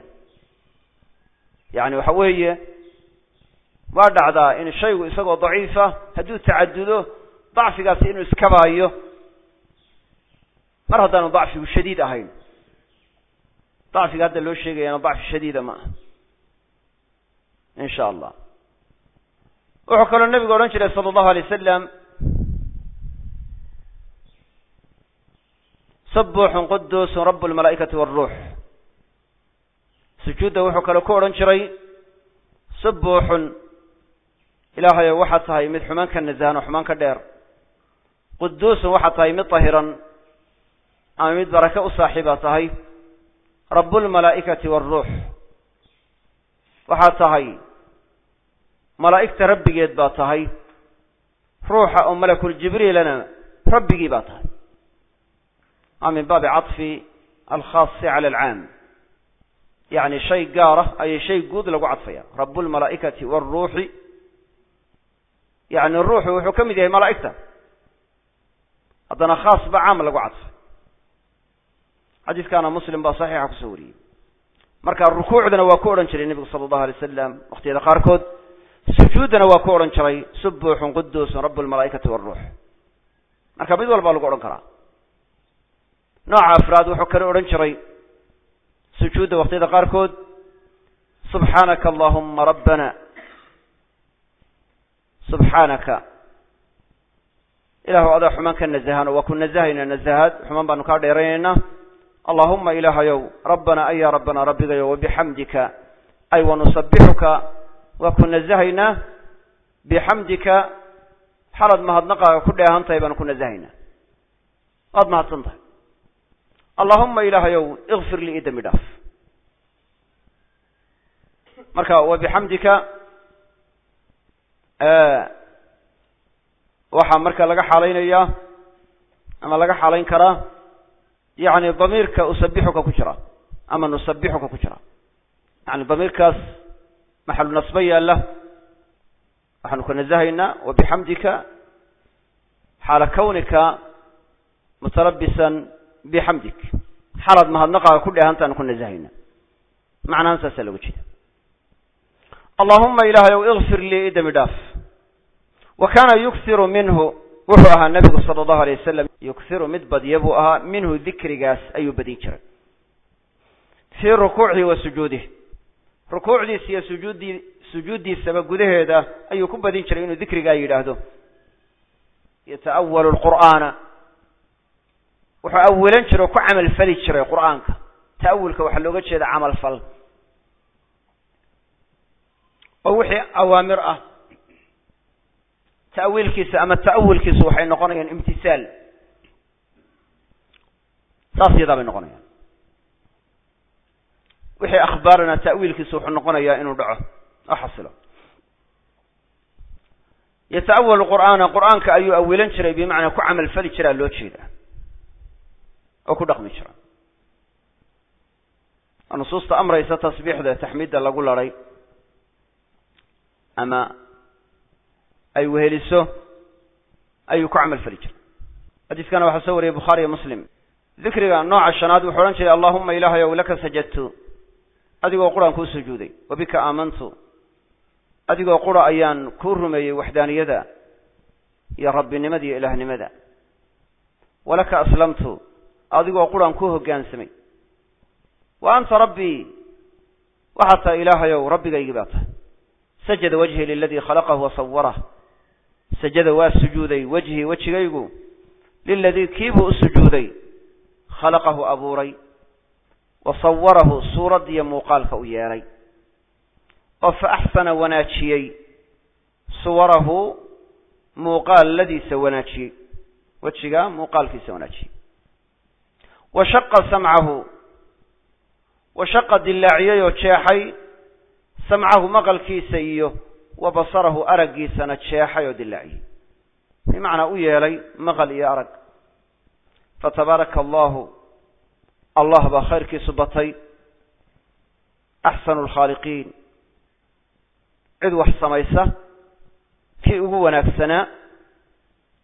Yani waxa weeye waa dhacdaa in shaygu isagoo daciifa hadduu tacadudo dacfigaasi inuu iskabaayo mar haddaanu dacfigu shadiid ahayn dacfiga hadda loo sheegayana dacfi shadiida ma aha. In sha allah wuxuu kaloo nebigu odhan jiray sala allahu alay wasalam sabuuxun quduusun rabu lmalaa'ikati waaruux sujuudda wuxuu kaloo ku odhan jiray sabuuxun ilaahayow waxaad tahay mid xumaan ka nasahan oo xumaan ka dheer. Quduusun waxaad tahay mid tahiran ama mid barake u saaxiibaa tahay. Rabu lmalaa'ikati waaruux waxaad tahay malaa'igta rabbigeed baa tahay ruuxa oo malakuljibriilana rabbigii baa tahay. A min baabi caطfi alkhaasi cala alcaam. Yacni shay gaara ayay shay guud lagu cadfaya rabu lmalaa'ikati waaruuxi yani ruuxu wuxuu ka mid yahay malaa'igta. Haddana khaas ba caam lagu cadfay xadiiskaana muslim baa saxiixa ku soo wariyey. Marka rukuucdana waa ku odhan jiray nebigu sala allahu alay wasalam waqtiyada qaarkood sujuuddana waa ku odhan jiray subuuxun quduusun rabu lmalaa'ikati waaruux marka mid walbaa lagu odhan karaa nooca afraad wuxuu kale odhan jiray sujuudda waqtiyada qaarkood subxaanaka allahuma rabbana. Subxaanaka ilaahu adaa xumaan ka nazahan oo waa ku nazahaynaa nazahaad. Xumaan baanu kaa dheeraynaynaa allahuma ilaahayow rabbana aya rabbana rabbigayo wabixamdika ay wanusabixuka waa ku bixamdika xalad mahadnaqaaga ku dheehan tahay baanu ku nazahaynaa waad mahadsan tahay. Allahuma ilaahayow ikfir lii i dembi dhaaf. Marka wabixamdika waxaa marka laga xaalaynayaa ama laga xaalayn karaa yani damiirka usabixuka ku jira ama nusabixuka ku jira. Yani damiirkaas maxalu nasbo yaalla waxaanu ka nazahaynaa wabixamdika xaala kawnika mutalabisan bixamdik xalaad mahadnaqaaga ku dheehantaanu ku nazahaynaa macnahan saasaa loga jeeda allahuma ilaahayow ikfir lii i dembi dhaaf wa kaana yukthiru minhu wuxuu ahaa nabigu sala allahu alay wasalam yukthiru mid badya buu ahaa minhu dikrigaas ayuu badin jiray fii rukuucihi wa sujuudih rukuucdiisa iyo sujuuddii sujuuddiisaba gudaheeda ayuu ku badin jiray inuu dikrigaa yidhaahdo. Yata'awalu lqur'aana wuxuu awilan jiray oo ku camal fali jiray qur'aanka. Ta'awulka waxaa looga jeeda camal fal. Oo wixii awaamir ah. Ta'wiilkiisa ama ta'awulkiisu waxay noqonayaan imtisaal. Saas yadaa bay noqonayaan wixii akhbaarana ta'wiilkiisu wuxuu noqonayaa inuu dhaco. Oo xasilo. Yata'awalu qur'aana qur'aanka ayuu awilan jiray bimacnaa ku camal fali jiraa loo jeeda oo ku dhaqmi jira nusuusta amraysa tasbiixda taxmiidda lagu laday ama ay weheliso ayuu ku camal fali jiray. Xadiiskana waxaa soo wariyey bukhaariyo muslim. Dikriga nooca shanaad wuxuu odhan jiray allahuma ilaahayow laka sajadtu adigoo quraan kuu sujuuday wa bika aamantu. Adigoo qura ayaan kuu rumeeyey waxdaaniyada iyo rabbinimada iyo ilaahnimada. Walaka aslamtu adigoo quraan kuu hoggaansamay wa anta rabbii waxaad tahay ilaahayow rabbigaygii baa tahay. Sajada wajhi liladii khalaqahu wa sajada waa sujuuday wejhii wejigaygu liladii kiibuu u sujuuday khalaqahu abuuray wa sawarahu suuraddiiyo muuqaalka u yeelay. Oo fa axsana wanaajiyey suwarahu muuqaaladiisa wanaajiyey wejiga muuqaalkiisa wanaajiyey wa shaqa samcahu. Wa shaqa dillaaciyey oo jeexay. Samcahu maqalkiisa iyo wa basarahu araggiisana jeexay oo dillaaciyey. Bimacnaa u yeelay maqal iyo arag. Fatabaaraka allahu allah baa khayrkiisu batay. Axsanu lkhaaliqiin cid wax samaysa kii ugu wanaagsanaa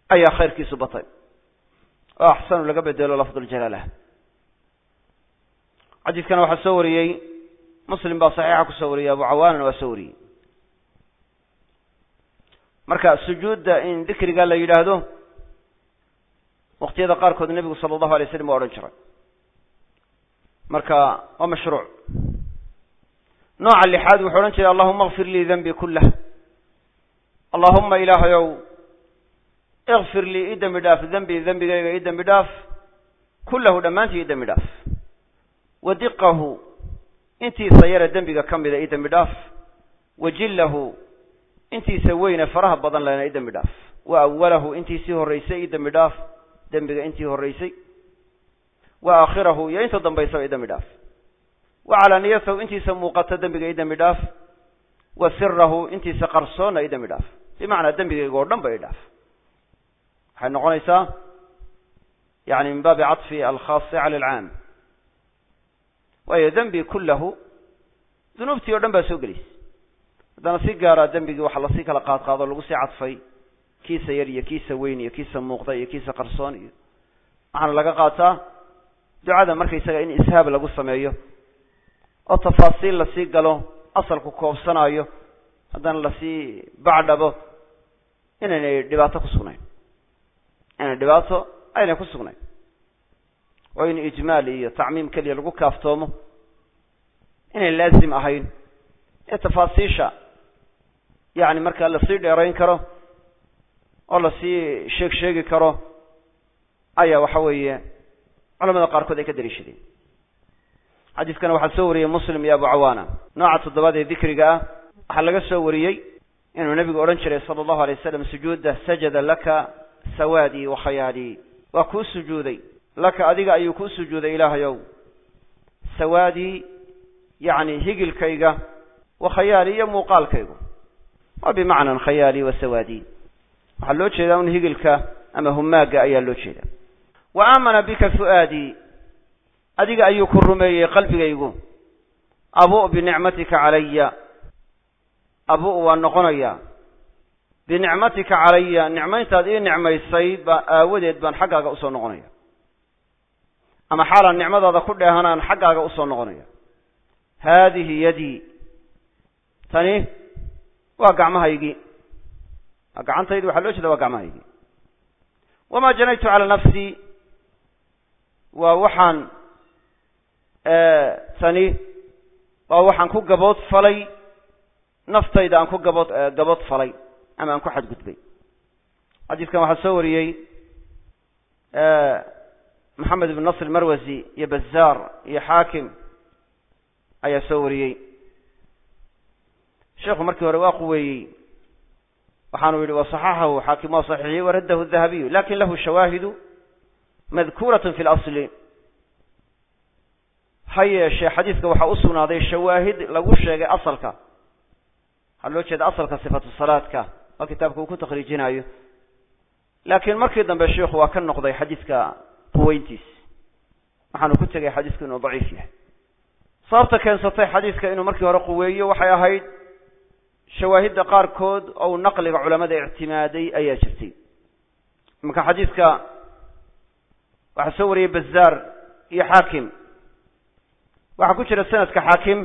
ayaa khayrkiisu batay. Oo axsanu laga bedelo lafduljalalah xadiiskana waxaa soo wariyey muslim baa saxiixa ku soo wariyey abu cawaanana waa soo wariyey. Marka sujuudda in dikriga la yidhaahdo waqtiyada qaarkood nebigu sala allahu alay slam waa odhan jiray marka waa mashruuc. Nooca lixaad wuxuu odhan jiray allahuma akfir lii denbi kullah allahuma ilaahayow ikfir lii i dembi dhaaf dembi dembigayga i dembi dhaaf kullahu dhammaantii i dembi dhaaf. Wa diqahu intiisa yara dembiga ka mida i dembi dhaaf. Wa jillahu intiisa weyne faraha badan lena i dembi dhaaf. Wa awalahu intiisii horraysay i dembi dhaaf. Dembiga intii horraysay wa aakhirahu iyo inta dambaysaba i dhaaf wa calaaniyatahu intiisa muuqata dembiga i dembi dhaaf wa sirahu intiisa qarsoonna i dembi dhaaf bimacnaa dembigayga oo dhan ba i dhaaf waxay noqonaysaa yani min baabi caطfi alkhaasi cala alcaam. Waayo dembi kulahu dunuubtii o dhan baa soo gelaysa haddana si gaara dembigii waxa la sii kala qaad qaado lagu sii cadfay kiisa yar iyo kiisa weyn iyo kiisa muuqda iyo kiisa qarsoon iyo waxaana laga qaataa ducada markaysaga in ishaab lagu sameeyo oo tafaasiil la sii galo asalku koobsanaayo haddana la sii bacdhabo inaynay dhibaato ku sugnayn. Inay dhibaato aynay ku sugnayn. Oo in ijmaal iyo tacmiim keliya lagu kaaftoomo inay laazim ahayn. Ee tafaasiisha yani markaa la sii dheerayn karo oo la sii sheeg sheegi karo ayaa waxa weeye culamada qaarkood ay ka daliishadeen xadiiskana waxaa soo wariyey muslim iyo abu cawaana. Nooca toddobaad ee dikriga ah waxaa laga soo wariyey inuu nebigu odhan jiray sala allahu alay wasalam sujuuda sajada laka sawaadii wa khayaali. Waa kuu sujuuday. Laka adiga ayuu kuu sujuuday ilaahayow. Sawaadii yacni higilkayga wa khayaali iyo muuqaalkaygu. Waa bimacnan khayaali wa sawaadi. Waxaa loo jeedaa un higilka ama humaaga ayaa loo jeeda wa aamana bika fu'aadii adiga ayuu ku rumeeyey qalbigaygu. Abu' binicmatika calaya. Abu' waa noqonayaa binicmatika calaya nicmayntaad ii nicmaysay baa aawadeed baan xaggaaga u soo noqonaya. Ama xaalaan nicmadaada ku dheehanaan xaggaaga u soo noqonaya. Haadihi yadii tani waa gacmahaygii. Gacantaydi waxaa loo jeeda waa gacmahaygii. Wamaa janaytu cala nafsii waa waxaan tani waa waxaan ku gabood falay naftayda aan ku gabood gabood falay ama aan ku xadgudbay. Xadiiskan waxaa soo wariyey maxamed ibn nasr marwasi iyo bazaar iyo xaakim ayaa soo wariyey. Sheekhu markii hore waa quweeyey. Waxaanu yidhi waصaxaxahu xaakim waa صaxiixiyey waraddahu dahabiyu laakiin lahu shawaahidu madkuuraة fi اlasli ha yeeshee xadiiska waxaa u sugnaaday shawaahid lagu sheegay asalka. Waxaa loo jeeda asalka sifatu salaadka oo kitaabka uu ku takriijinayo laakiin markii dambe sheikhu waa ka noqday xadiiska quweyntiis waxaanu ku tegay xadiisku inuu daciif yahay. Sababta keensatay xadiiska inuu markii hore quweeyo waxay ahayd shawaahidda qaarkood ou naqliga culamada ictimaaday ayaa jirtay. Imanka xadiiska waxaa soo wariyey bazaar iyo xaakim. Waxaa ku jira sanadka xaakim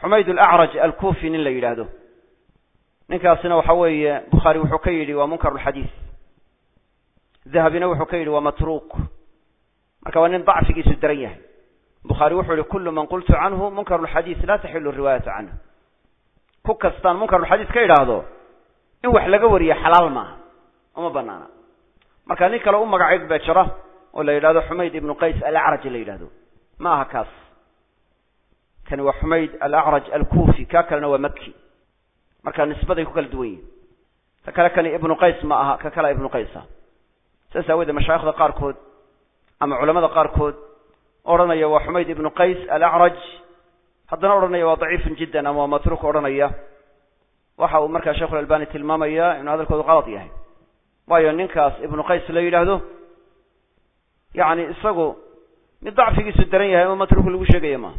xumayd alacraj alkufi nin la yidhaahdo. Ninkaasina waxa weeye bukhaari wuxuu ka yidhi waa munkar lxadiis dahabina wuxuu ka yidhi waa matruuk. Marka waa nin dacfigiisu daran yahay. Bukhaari wuxuu yihi kulu man qultu canhu munkar lxadiis la taxilu riwaayatu canhu. Ku kastaan munkarulxadiis ka idhaahdo in wax laga wariyo xalaal maaha uma banaana marka nin kale u magaceeg baa jira oo la yidhahdo xumayd ibnu qays alacraj la yidhahdo. Ma aha kaas. Kani waa xumayd alacraj alkufi ka kalena waa maki marka nisbaday ku kala duwan yihiin ka kale kani ibnu qays ma aha ka kale ibnu qaysa saas aawoodee mashaayikhda qaarkood ama culamada qaarkood odhanaya waa xumayd ibnu qays alacraj haddana odhanaya waa daciifun jiddan ama waa matruuk odhanaya. Waxa uu markaa sheikhu albani tilmaamaya inuu hadalkoodu qalad yahay. Waayo ninkaas ibnu qays la yidhaahdo yani isagu mid dacfigiisu daran yahay ama matruuk lagu sheegaya maaha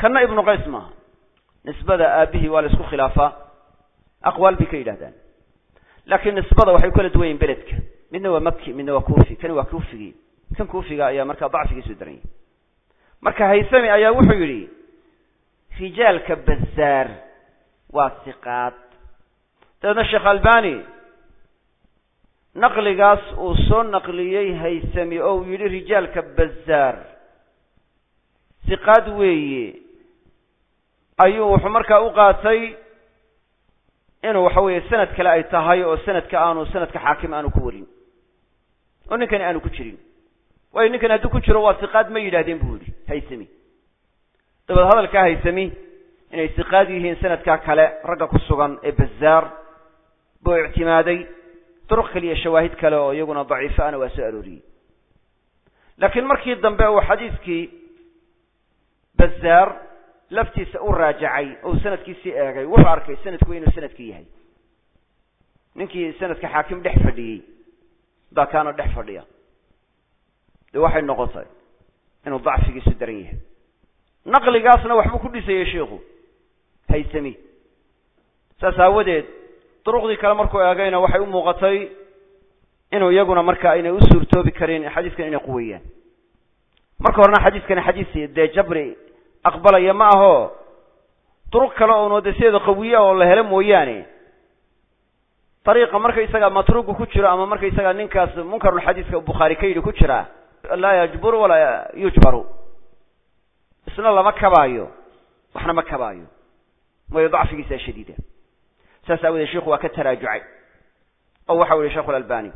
kanna ibnu qays maaha nisbada aabihii waa la isku khilaafaa aqwaal bay ka yidhahdaan laakiin nisbada waxay kala duwan yihiin beledka. Midna waa maki midna waa kufi kani waa kufigii kan kufiga ayaa markaa dacfigiisu daran yahay. Marka haysami ayaa wuxuu yidhi rijaalka bazaar waa siqaad dabeedna sheekh albani naqligaas uu soo naqliyey haysami oo uu yidhi rijaalka bazaar. Siqaad weeye. Ayuu wuxuu markaa u qaatay inuu waxa weeye sanad kale ay tahay oo sanadka aanu sanadka xaakim aanu ku warin. Oo ninkani aanu ku jirin. Waayo ninkani hadduu ku jiro waa siqaad ma yidhahdeen buu yihi haysami. Dabeed hadalkaa haysami inay siqaad yihiin sanadkaa kale ragga ku sugan ee bazaar buu ictimaaday duruq kaliya shawaahid kale oo iyaguna daciifo ana waa soo arooriyey laakiin markii dambe uu xadiiskii bazaar laftiisa u raajacay oo sanadkiisii eegay wuxuu arkay sanadku inuu sannadkii yahay ninkii sanadka xaakim dhex fadhiyey baa kaana dhex fadhiya dee waxay noqotay inuu dacfigiisu daran yahay naqligaasna waxbuu ku dhisayay sheikhu haysami saas aawadeed duruqdii kale markuu eegayna waxay u muuqatay inuu iyaguna marka aynay u suurtoobi karin xadiiskan inay quweeyaan. Marka horena xadiiskani xadiis dee jabri aqbalaya ma aho. Duruq kale oonu de sideeda qawiya oo la helo mooyaane. Dariiqa markaysaga matruugu ku jiro ama markaysaga ninkaas munkarulxadiiska bukhaari ka yidhi ku jira laa yajburu walaa yujbaru. Isna lama kabaayo waxna ma kabaayo. Waayo dacfigiisa shadiida saas aawadeed sheikhu waa ka taraajucay oo waxau yihi sheikhu alalbani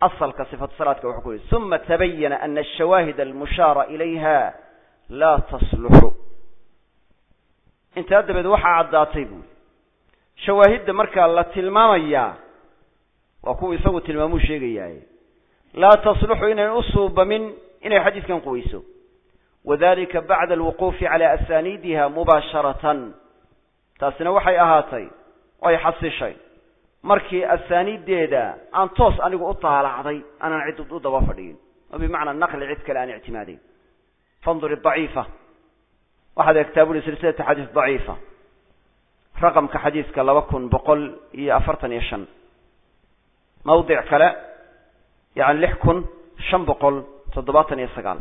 asalka sifatu salaadka wuxuu ku yihi uma tabayana ana ashawaahid almushaara ilayha laa tasluxu. Intaa dabeed waxaa caddaatay buuri shawaahidda markaa la tilmaamayaa waa kuwa isagu tilmaamuu sheegayaaye laa tasluxu inayn u suubamin inay xadiiskan quweyso wadalika bacda alwuquufi cala asaaniidiha mubaasharatan taasina waxay ahaatay oo ay xasishay markii asaaniiddeeda aan toos anigu u taalacday aanan cid u daba fadhiyin. Oo bimacnaa naqli cid kale aan ictimaadayn fandur daciifa. Waxaad eegtaa buri silsilata xadiis daciifa. Raqamka xadiiska laba kun boqol iyo afartan iyo shan. Mawdic kale yani lix kun shan boqol toddobaatan iyo sagaal.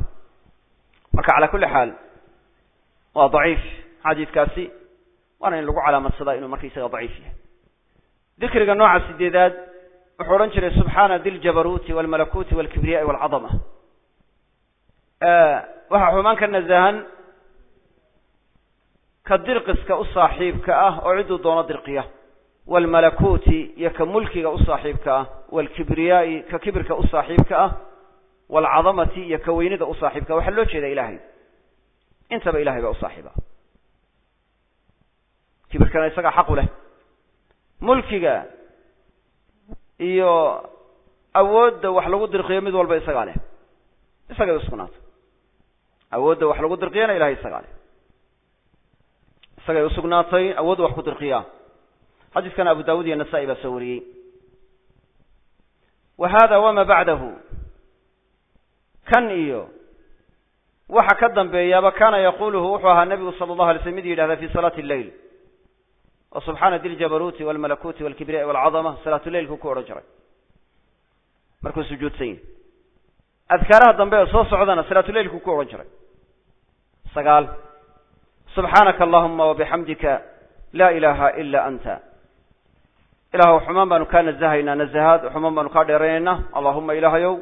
Marka calaa kulli xaal waa daciif xadiidkaasi waana in lagu calaamadsadaa inuu markaysaga daciif yahay. Dikriga nooca sideedaad wuxuu odhan jiray subxaana di ljabaruuti walmalakuuti walkibriyaai walcadama waxaa xumaan ka nasahan ka dirqiska u saaxiibka ah oo cidduu doono dirqiya. Waalmalakuuti iyo ka mulkiga u saaxiibka ah waalkibriyaai ka kibirka u saaxiibka ah waalcadamati iyo ka weynida u saaxiibka ah. Waxaa loo jeeda ilaahay. Intaba ilahay baa u saaxiiba kibirkana isagaa xaqu leh. Mulkiga iyo awoodda wax lagu dirqiyo mid walba isagaa leh. Isagay usugnaatay awoodda wax lagu dirqiyana ilahay isagaa leh. Isagay usugnaatay awoodda wax ku dirqiyaa xadiiskana abu daawud iyo nasaa-i baa soo wariyey. Wa hada wama bacdahu. Kan iyo waxa ka dambeeyaaba kana yaquluhu wuxuu ahaa nabigu sala allahu alay slm mid yidhahda fi salaati lleil oo subxaana di ljabaruuti walmalakuuti walkibriyaai walcadama salaatuleilku ku odhan jiray markuu sujuudsan yahi adkaaraha dambe ee soo socdana salaatuleilku ku odhan jiray sagaal subxaanaka allahuma wabixamdika laa ilaha ila anta ilaahw xumaan baanu kaa nazahaynaa nazahaad xumaan baanu kaa dheeraynaynaa allahuma ilaahayow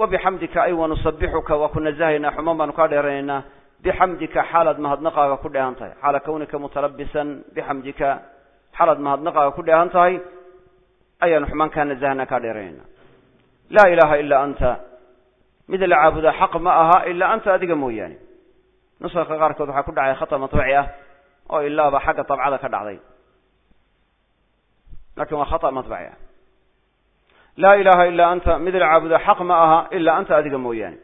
wabixamdika ay wanusabixuka waa ku nazahaynaa xumaan baanu kaa dheeraynaynaa bixamdika xaalaad mahadnaqaaga ku dheehan tahay xaala kawnika mutalabisan bixamdika xaalaad mahadnaqaaga ku dheehan tahay ayaanu xumaan kaa nazahanaa kaa dheeraynayna laa ilaha ilaa anta mid la caabudaa xaq ma aha ilaa anta adiga mooyaane nusaska qaarkood waxaa ku dhacay khata matbaci ah oo ilaaba xagga dabcada ka dhacday laakiin waa khata matbaci ah laa ilaha ilaa anta mid la caabudaa xaq ma aha ilaa anta adiga mooyaane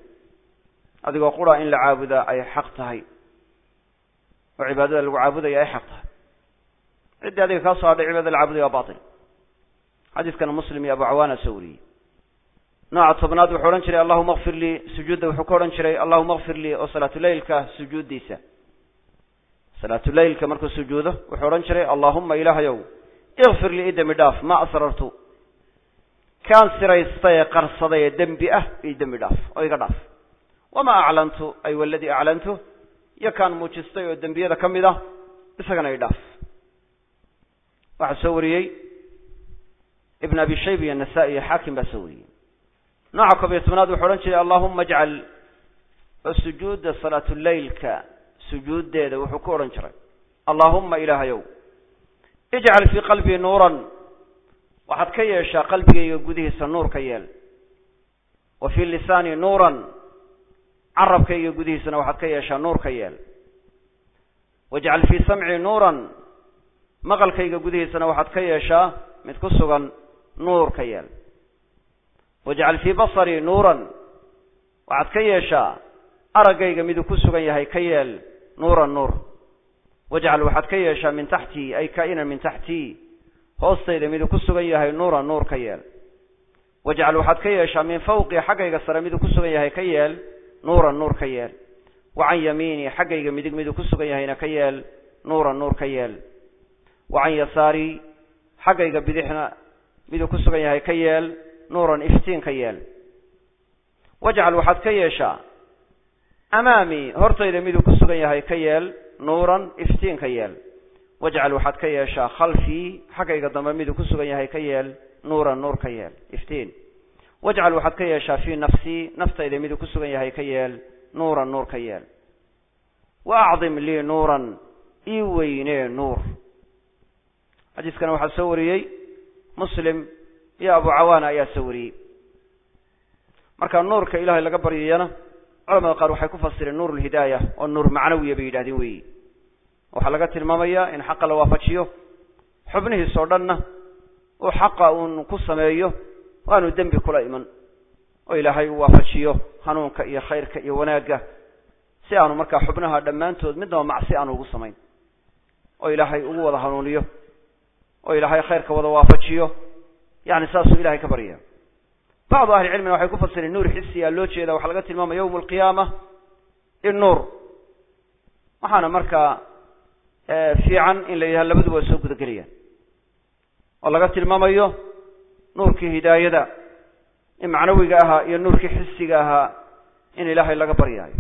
adigoo qura in la caabudaa ay xaq tahay. Oo cibaadada lagu caabudaya ay xaq tahay. Ciddii adiga kaa soo hadhay cibaadada la caabudaya waa batil xadiiskana muslim iyo abu cawaana soo wariyey. Nooca tobnaad wuxuu odhan jiray allahuma kfir lii sujuudda wuxuu ka odhan jiray allahuma kfir lii oo salaatuleilka sujuuddiisa. Salaatuleilka markuu sujuudo wuxuu odhan jiray allahuma ilaahayow ikfir lii i dembi dhaaf ma asrartu. Kaan siraystay ee qarsaday dembi ah io dembi dhaaf oo iga dhaaf wamaa aclantu ay waladii aclantu iyo kaan muujistay oo dembiyada ka mid ah isagana i dhaaf. Waxaa soo wariyey ibn abi shayba iyo nasaa-i iyo xaakim baa soo wariyey. Nooca koob iyo tobnaad wuxuu odhan jiray allahuma ajcal oo sujuudda salaatuleilka sujuuddeeda wuxuu ku odhan jiray allahuma ilaahayow ijcal fii qalbii nuuran waxaad ka yeeshaa qalbigayga gudihiisa nuur ka yeel wa fii lisaani nuuran carabkayga gudihiisana waxaad ka yeeshaa nuur ka yeel. wajcal fii samci nuuran maqalkayga gudihiisana waxaad ka yeeshaa mid ku sugan nuur ka yeel. wajcal fii basarii nuuran waxaad ka yeeshaa araggayga miduu ku sugan yahay ka yeel nuuran nuur. wajcal waxaad ka yeeshaa min taxtii ay kaa'inan min taxtii hoostayda miduu ku sugan yahay nuuran nuur ka yeel. wajcal waxaad ka yeeshaa min fawqii xaggayga sare miduu ku sugan yahay ka yeel nuuran nuur ka yeel. Wa can yamiinii xaggayga midig miduu ku sugan yahayna ka yeel nuuran nuur ka yeel. Wa can yasaarii xaggayga bidixna miduu ku sugan yahay ka yeel nuuran iftiin ka yeel. Wajcal waxaad ka yeeshaa amaamii hortayda miduu ku sugan yahay ka yeel nuuran iftiin ka yeel. Wajcal waxaad ka yeeshaa khalfii xaggayga dambe miduu ku sugan yahay ka yeel nuuran nuur ka yeel iftiin wajcal waxaad ka yeeshaa fii nafsii naftayda miduu ku sugan yahay ka yeel nuuran nuur ka yeel. Wa acdim lii nuuran ii weynee nuur. Xadiiskana waxaa soo wariyey muslim iyo abu cawaana ayaa soo wariyey. Marka nuurka ilahay laga baryayana culamada qaar waxay ku fasireen nuur lhidaaya oo nuur macnawiya bay yidhahdeen weyi waxaa laga tilmaamayaa in xaqa la waafajiyo xubnihiis oo dhanna uu xaqa uun ku sameeyo waanu dembi kula iman. Oo ilaahay uu waafajiyo hanuunka iyo khayrka iyo wanaagga si aanu markaa xubnaha dhammaantood midnaba macsi aanu ugu samayn. Oo ilaahay ugu wada hanuuniyo. Oo ilaahay khayrka wada waafajiyo. Yani saasuu ilahay ka baryaya bacdu ahli cilmina waxay ku fasireen nuur xisiyaa loo jeeda waxaa laga tilmaamaya yawma alqiyaama in nuur. Waxaana markaa fiican in la yidhaha labaduba way soo gudagelayaan oo laga tilmaamayo nuurkii hidaayada in macnawiga ahaa iyo nuurkii xisiga ahaa in ilaahay laga baryaayo.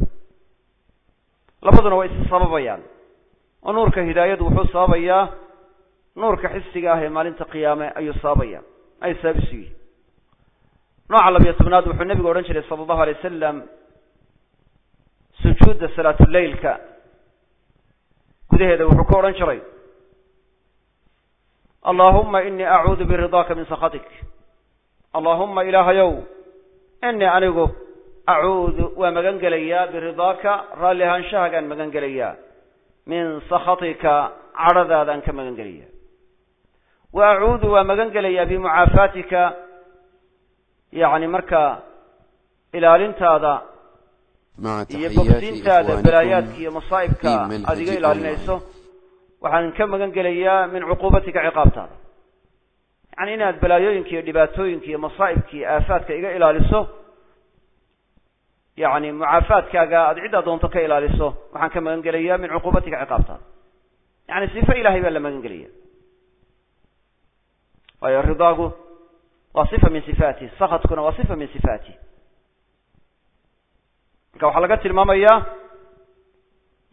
Labaduna way is sababayaan. Oo nuurka hidaayadu wuxuu sababayaa nuurka xisiga ah ee maalinta qiyaame ayuu sababaya ay saabisu yihi nooca labiyo tobnaad wuxuu nebigu odhan jiray sala allahu alay wasalam sujuudda salaatuleilka gudaheeda wuxuu ku odhan jiray allahuma inii acuudu biridaaka min sakhatik. Allahuma ilaahayow inii anigu acuudu waa magan gelayaa biridaaka raalli ahaanshahagaan magan gelayaa min sakhatika cadhadaadaan ka magan gelaya wa acuudu waa magan gelayaa bimucaafaatika yacni markaa ilaalintaada iyo bogsiintaada balaayaadka iyo masaa'ibka aada iga ilaalinayso waxaan ka magan gelayaa min cuquubatika ciqaabtaada. Yacni inaad balaayooyinka iyo dhibaatooyinka iyo masaa'ibka iyo aafaadka iga ilaaliso yacni mucaafaadkaaga aada ciddaa doonto ka ilaaliso waxaan ka magan gelayaa min cuquubatika ciqaabtaada. Yacni sifo ilahay baa la magan gelaya waayo ridaagu waa sifa min sifaatih sakadkuna waa sifa min sifaatih marka waxaa laga tilmaamayaa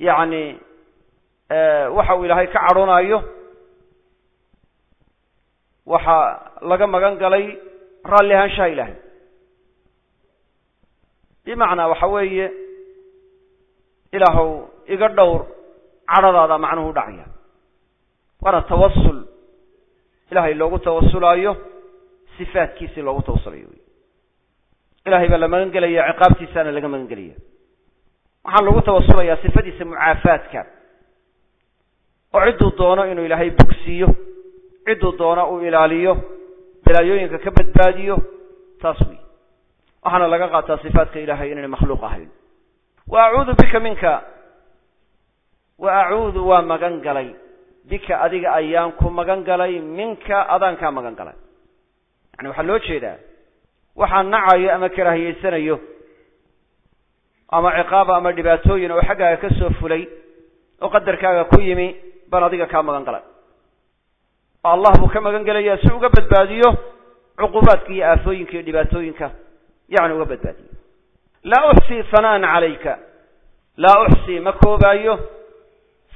yacni waxa uu ilaahay ka cadhoonayo waxaa laga magan galay raalli ahaanshaha ilaahay. Bimacnaa waxa weeye ilaahow iga dhowr cadhadaada macnuhu dhacaya. Waana tawasul ilahay loogu tawasulaayo sifaatkiisii loogu tawasulayo wy ilahay baa la magan gelaya ciqaabtiisaana laga magan gelaya waxaan lagu tawasulayaa sifadiisa mucaafaadka oo cidduu doono inuu ilaahay bogsiiyo cidduu doono uu ilaaliyo balaayooyinka ka badbaadiyo taas wey waxaana laga qaataa sifaatka ilahay inayna makhluuq ahayn. Wa acuudu bika minka. Wa acuudu waa magan galay. Bika adiga ayaan ku magan galay minka adaan kaa magan galay. Yani waxaa loo jeedaa waxaan nacayo ama karaahiyeysanayo ama ciqaaba ama dhibaatooyin oo xaggaaga ka soo fulay oo qadarkaaga ku yimi baan adiga kaa magan galay. Oo allah buu ka magan gelayaa si uga badbaadiyo cuqubaadka iyo aafooyinka iyo dhibaatooyinka yacni uga badbaadiyo. Laa uxsii hana'an calayka. Laa uxsii ma koobaayo.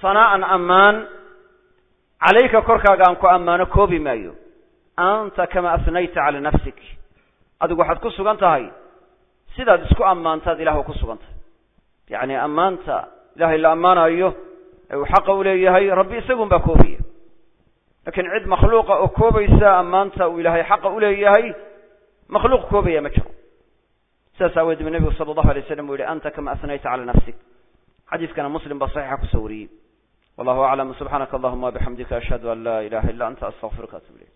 Hanaa'an ammaan. Calayka korkaaga aan ku ammaano koobi maayo. Anta kama afnayta cala nafsik. Adigu waxaad ku sugan tahay. Sidaad isku ammaantaad ilah ku sugan tahay. Yacni ammaanta ilahay la ammaanayo ee uu xaqa u leeyahay rabbi isagun baa koobaya lakiin cid makhluuqa oo koobaysa ammaanta uu ilaahay xaqa u leeyahay makhluuq koobaya ma jiro. Sidaas aaweed bu nebigu sala allahu alay slam u yihi anta kama afnayta cala nafsik. Xadiiskana muslim baa saxiixa ku soo wariyey. Wallahu aclam subxaanaka allahuma wabixamdika ashhadu an la ilaha illa anta astaqfiruka atub ilayk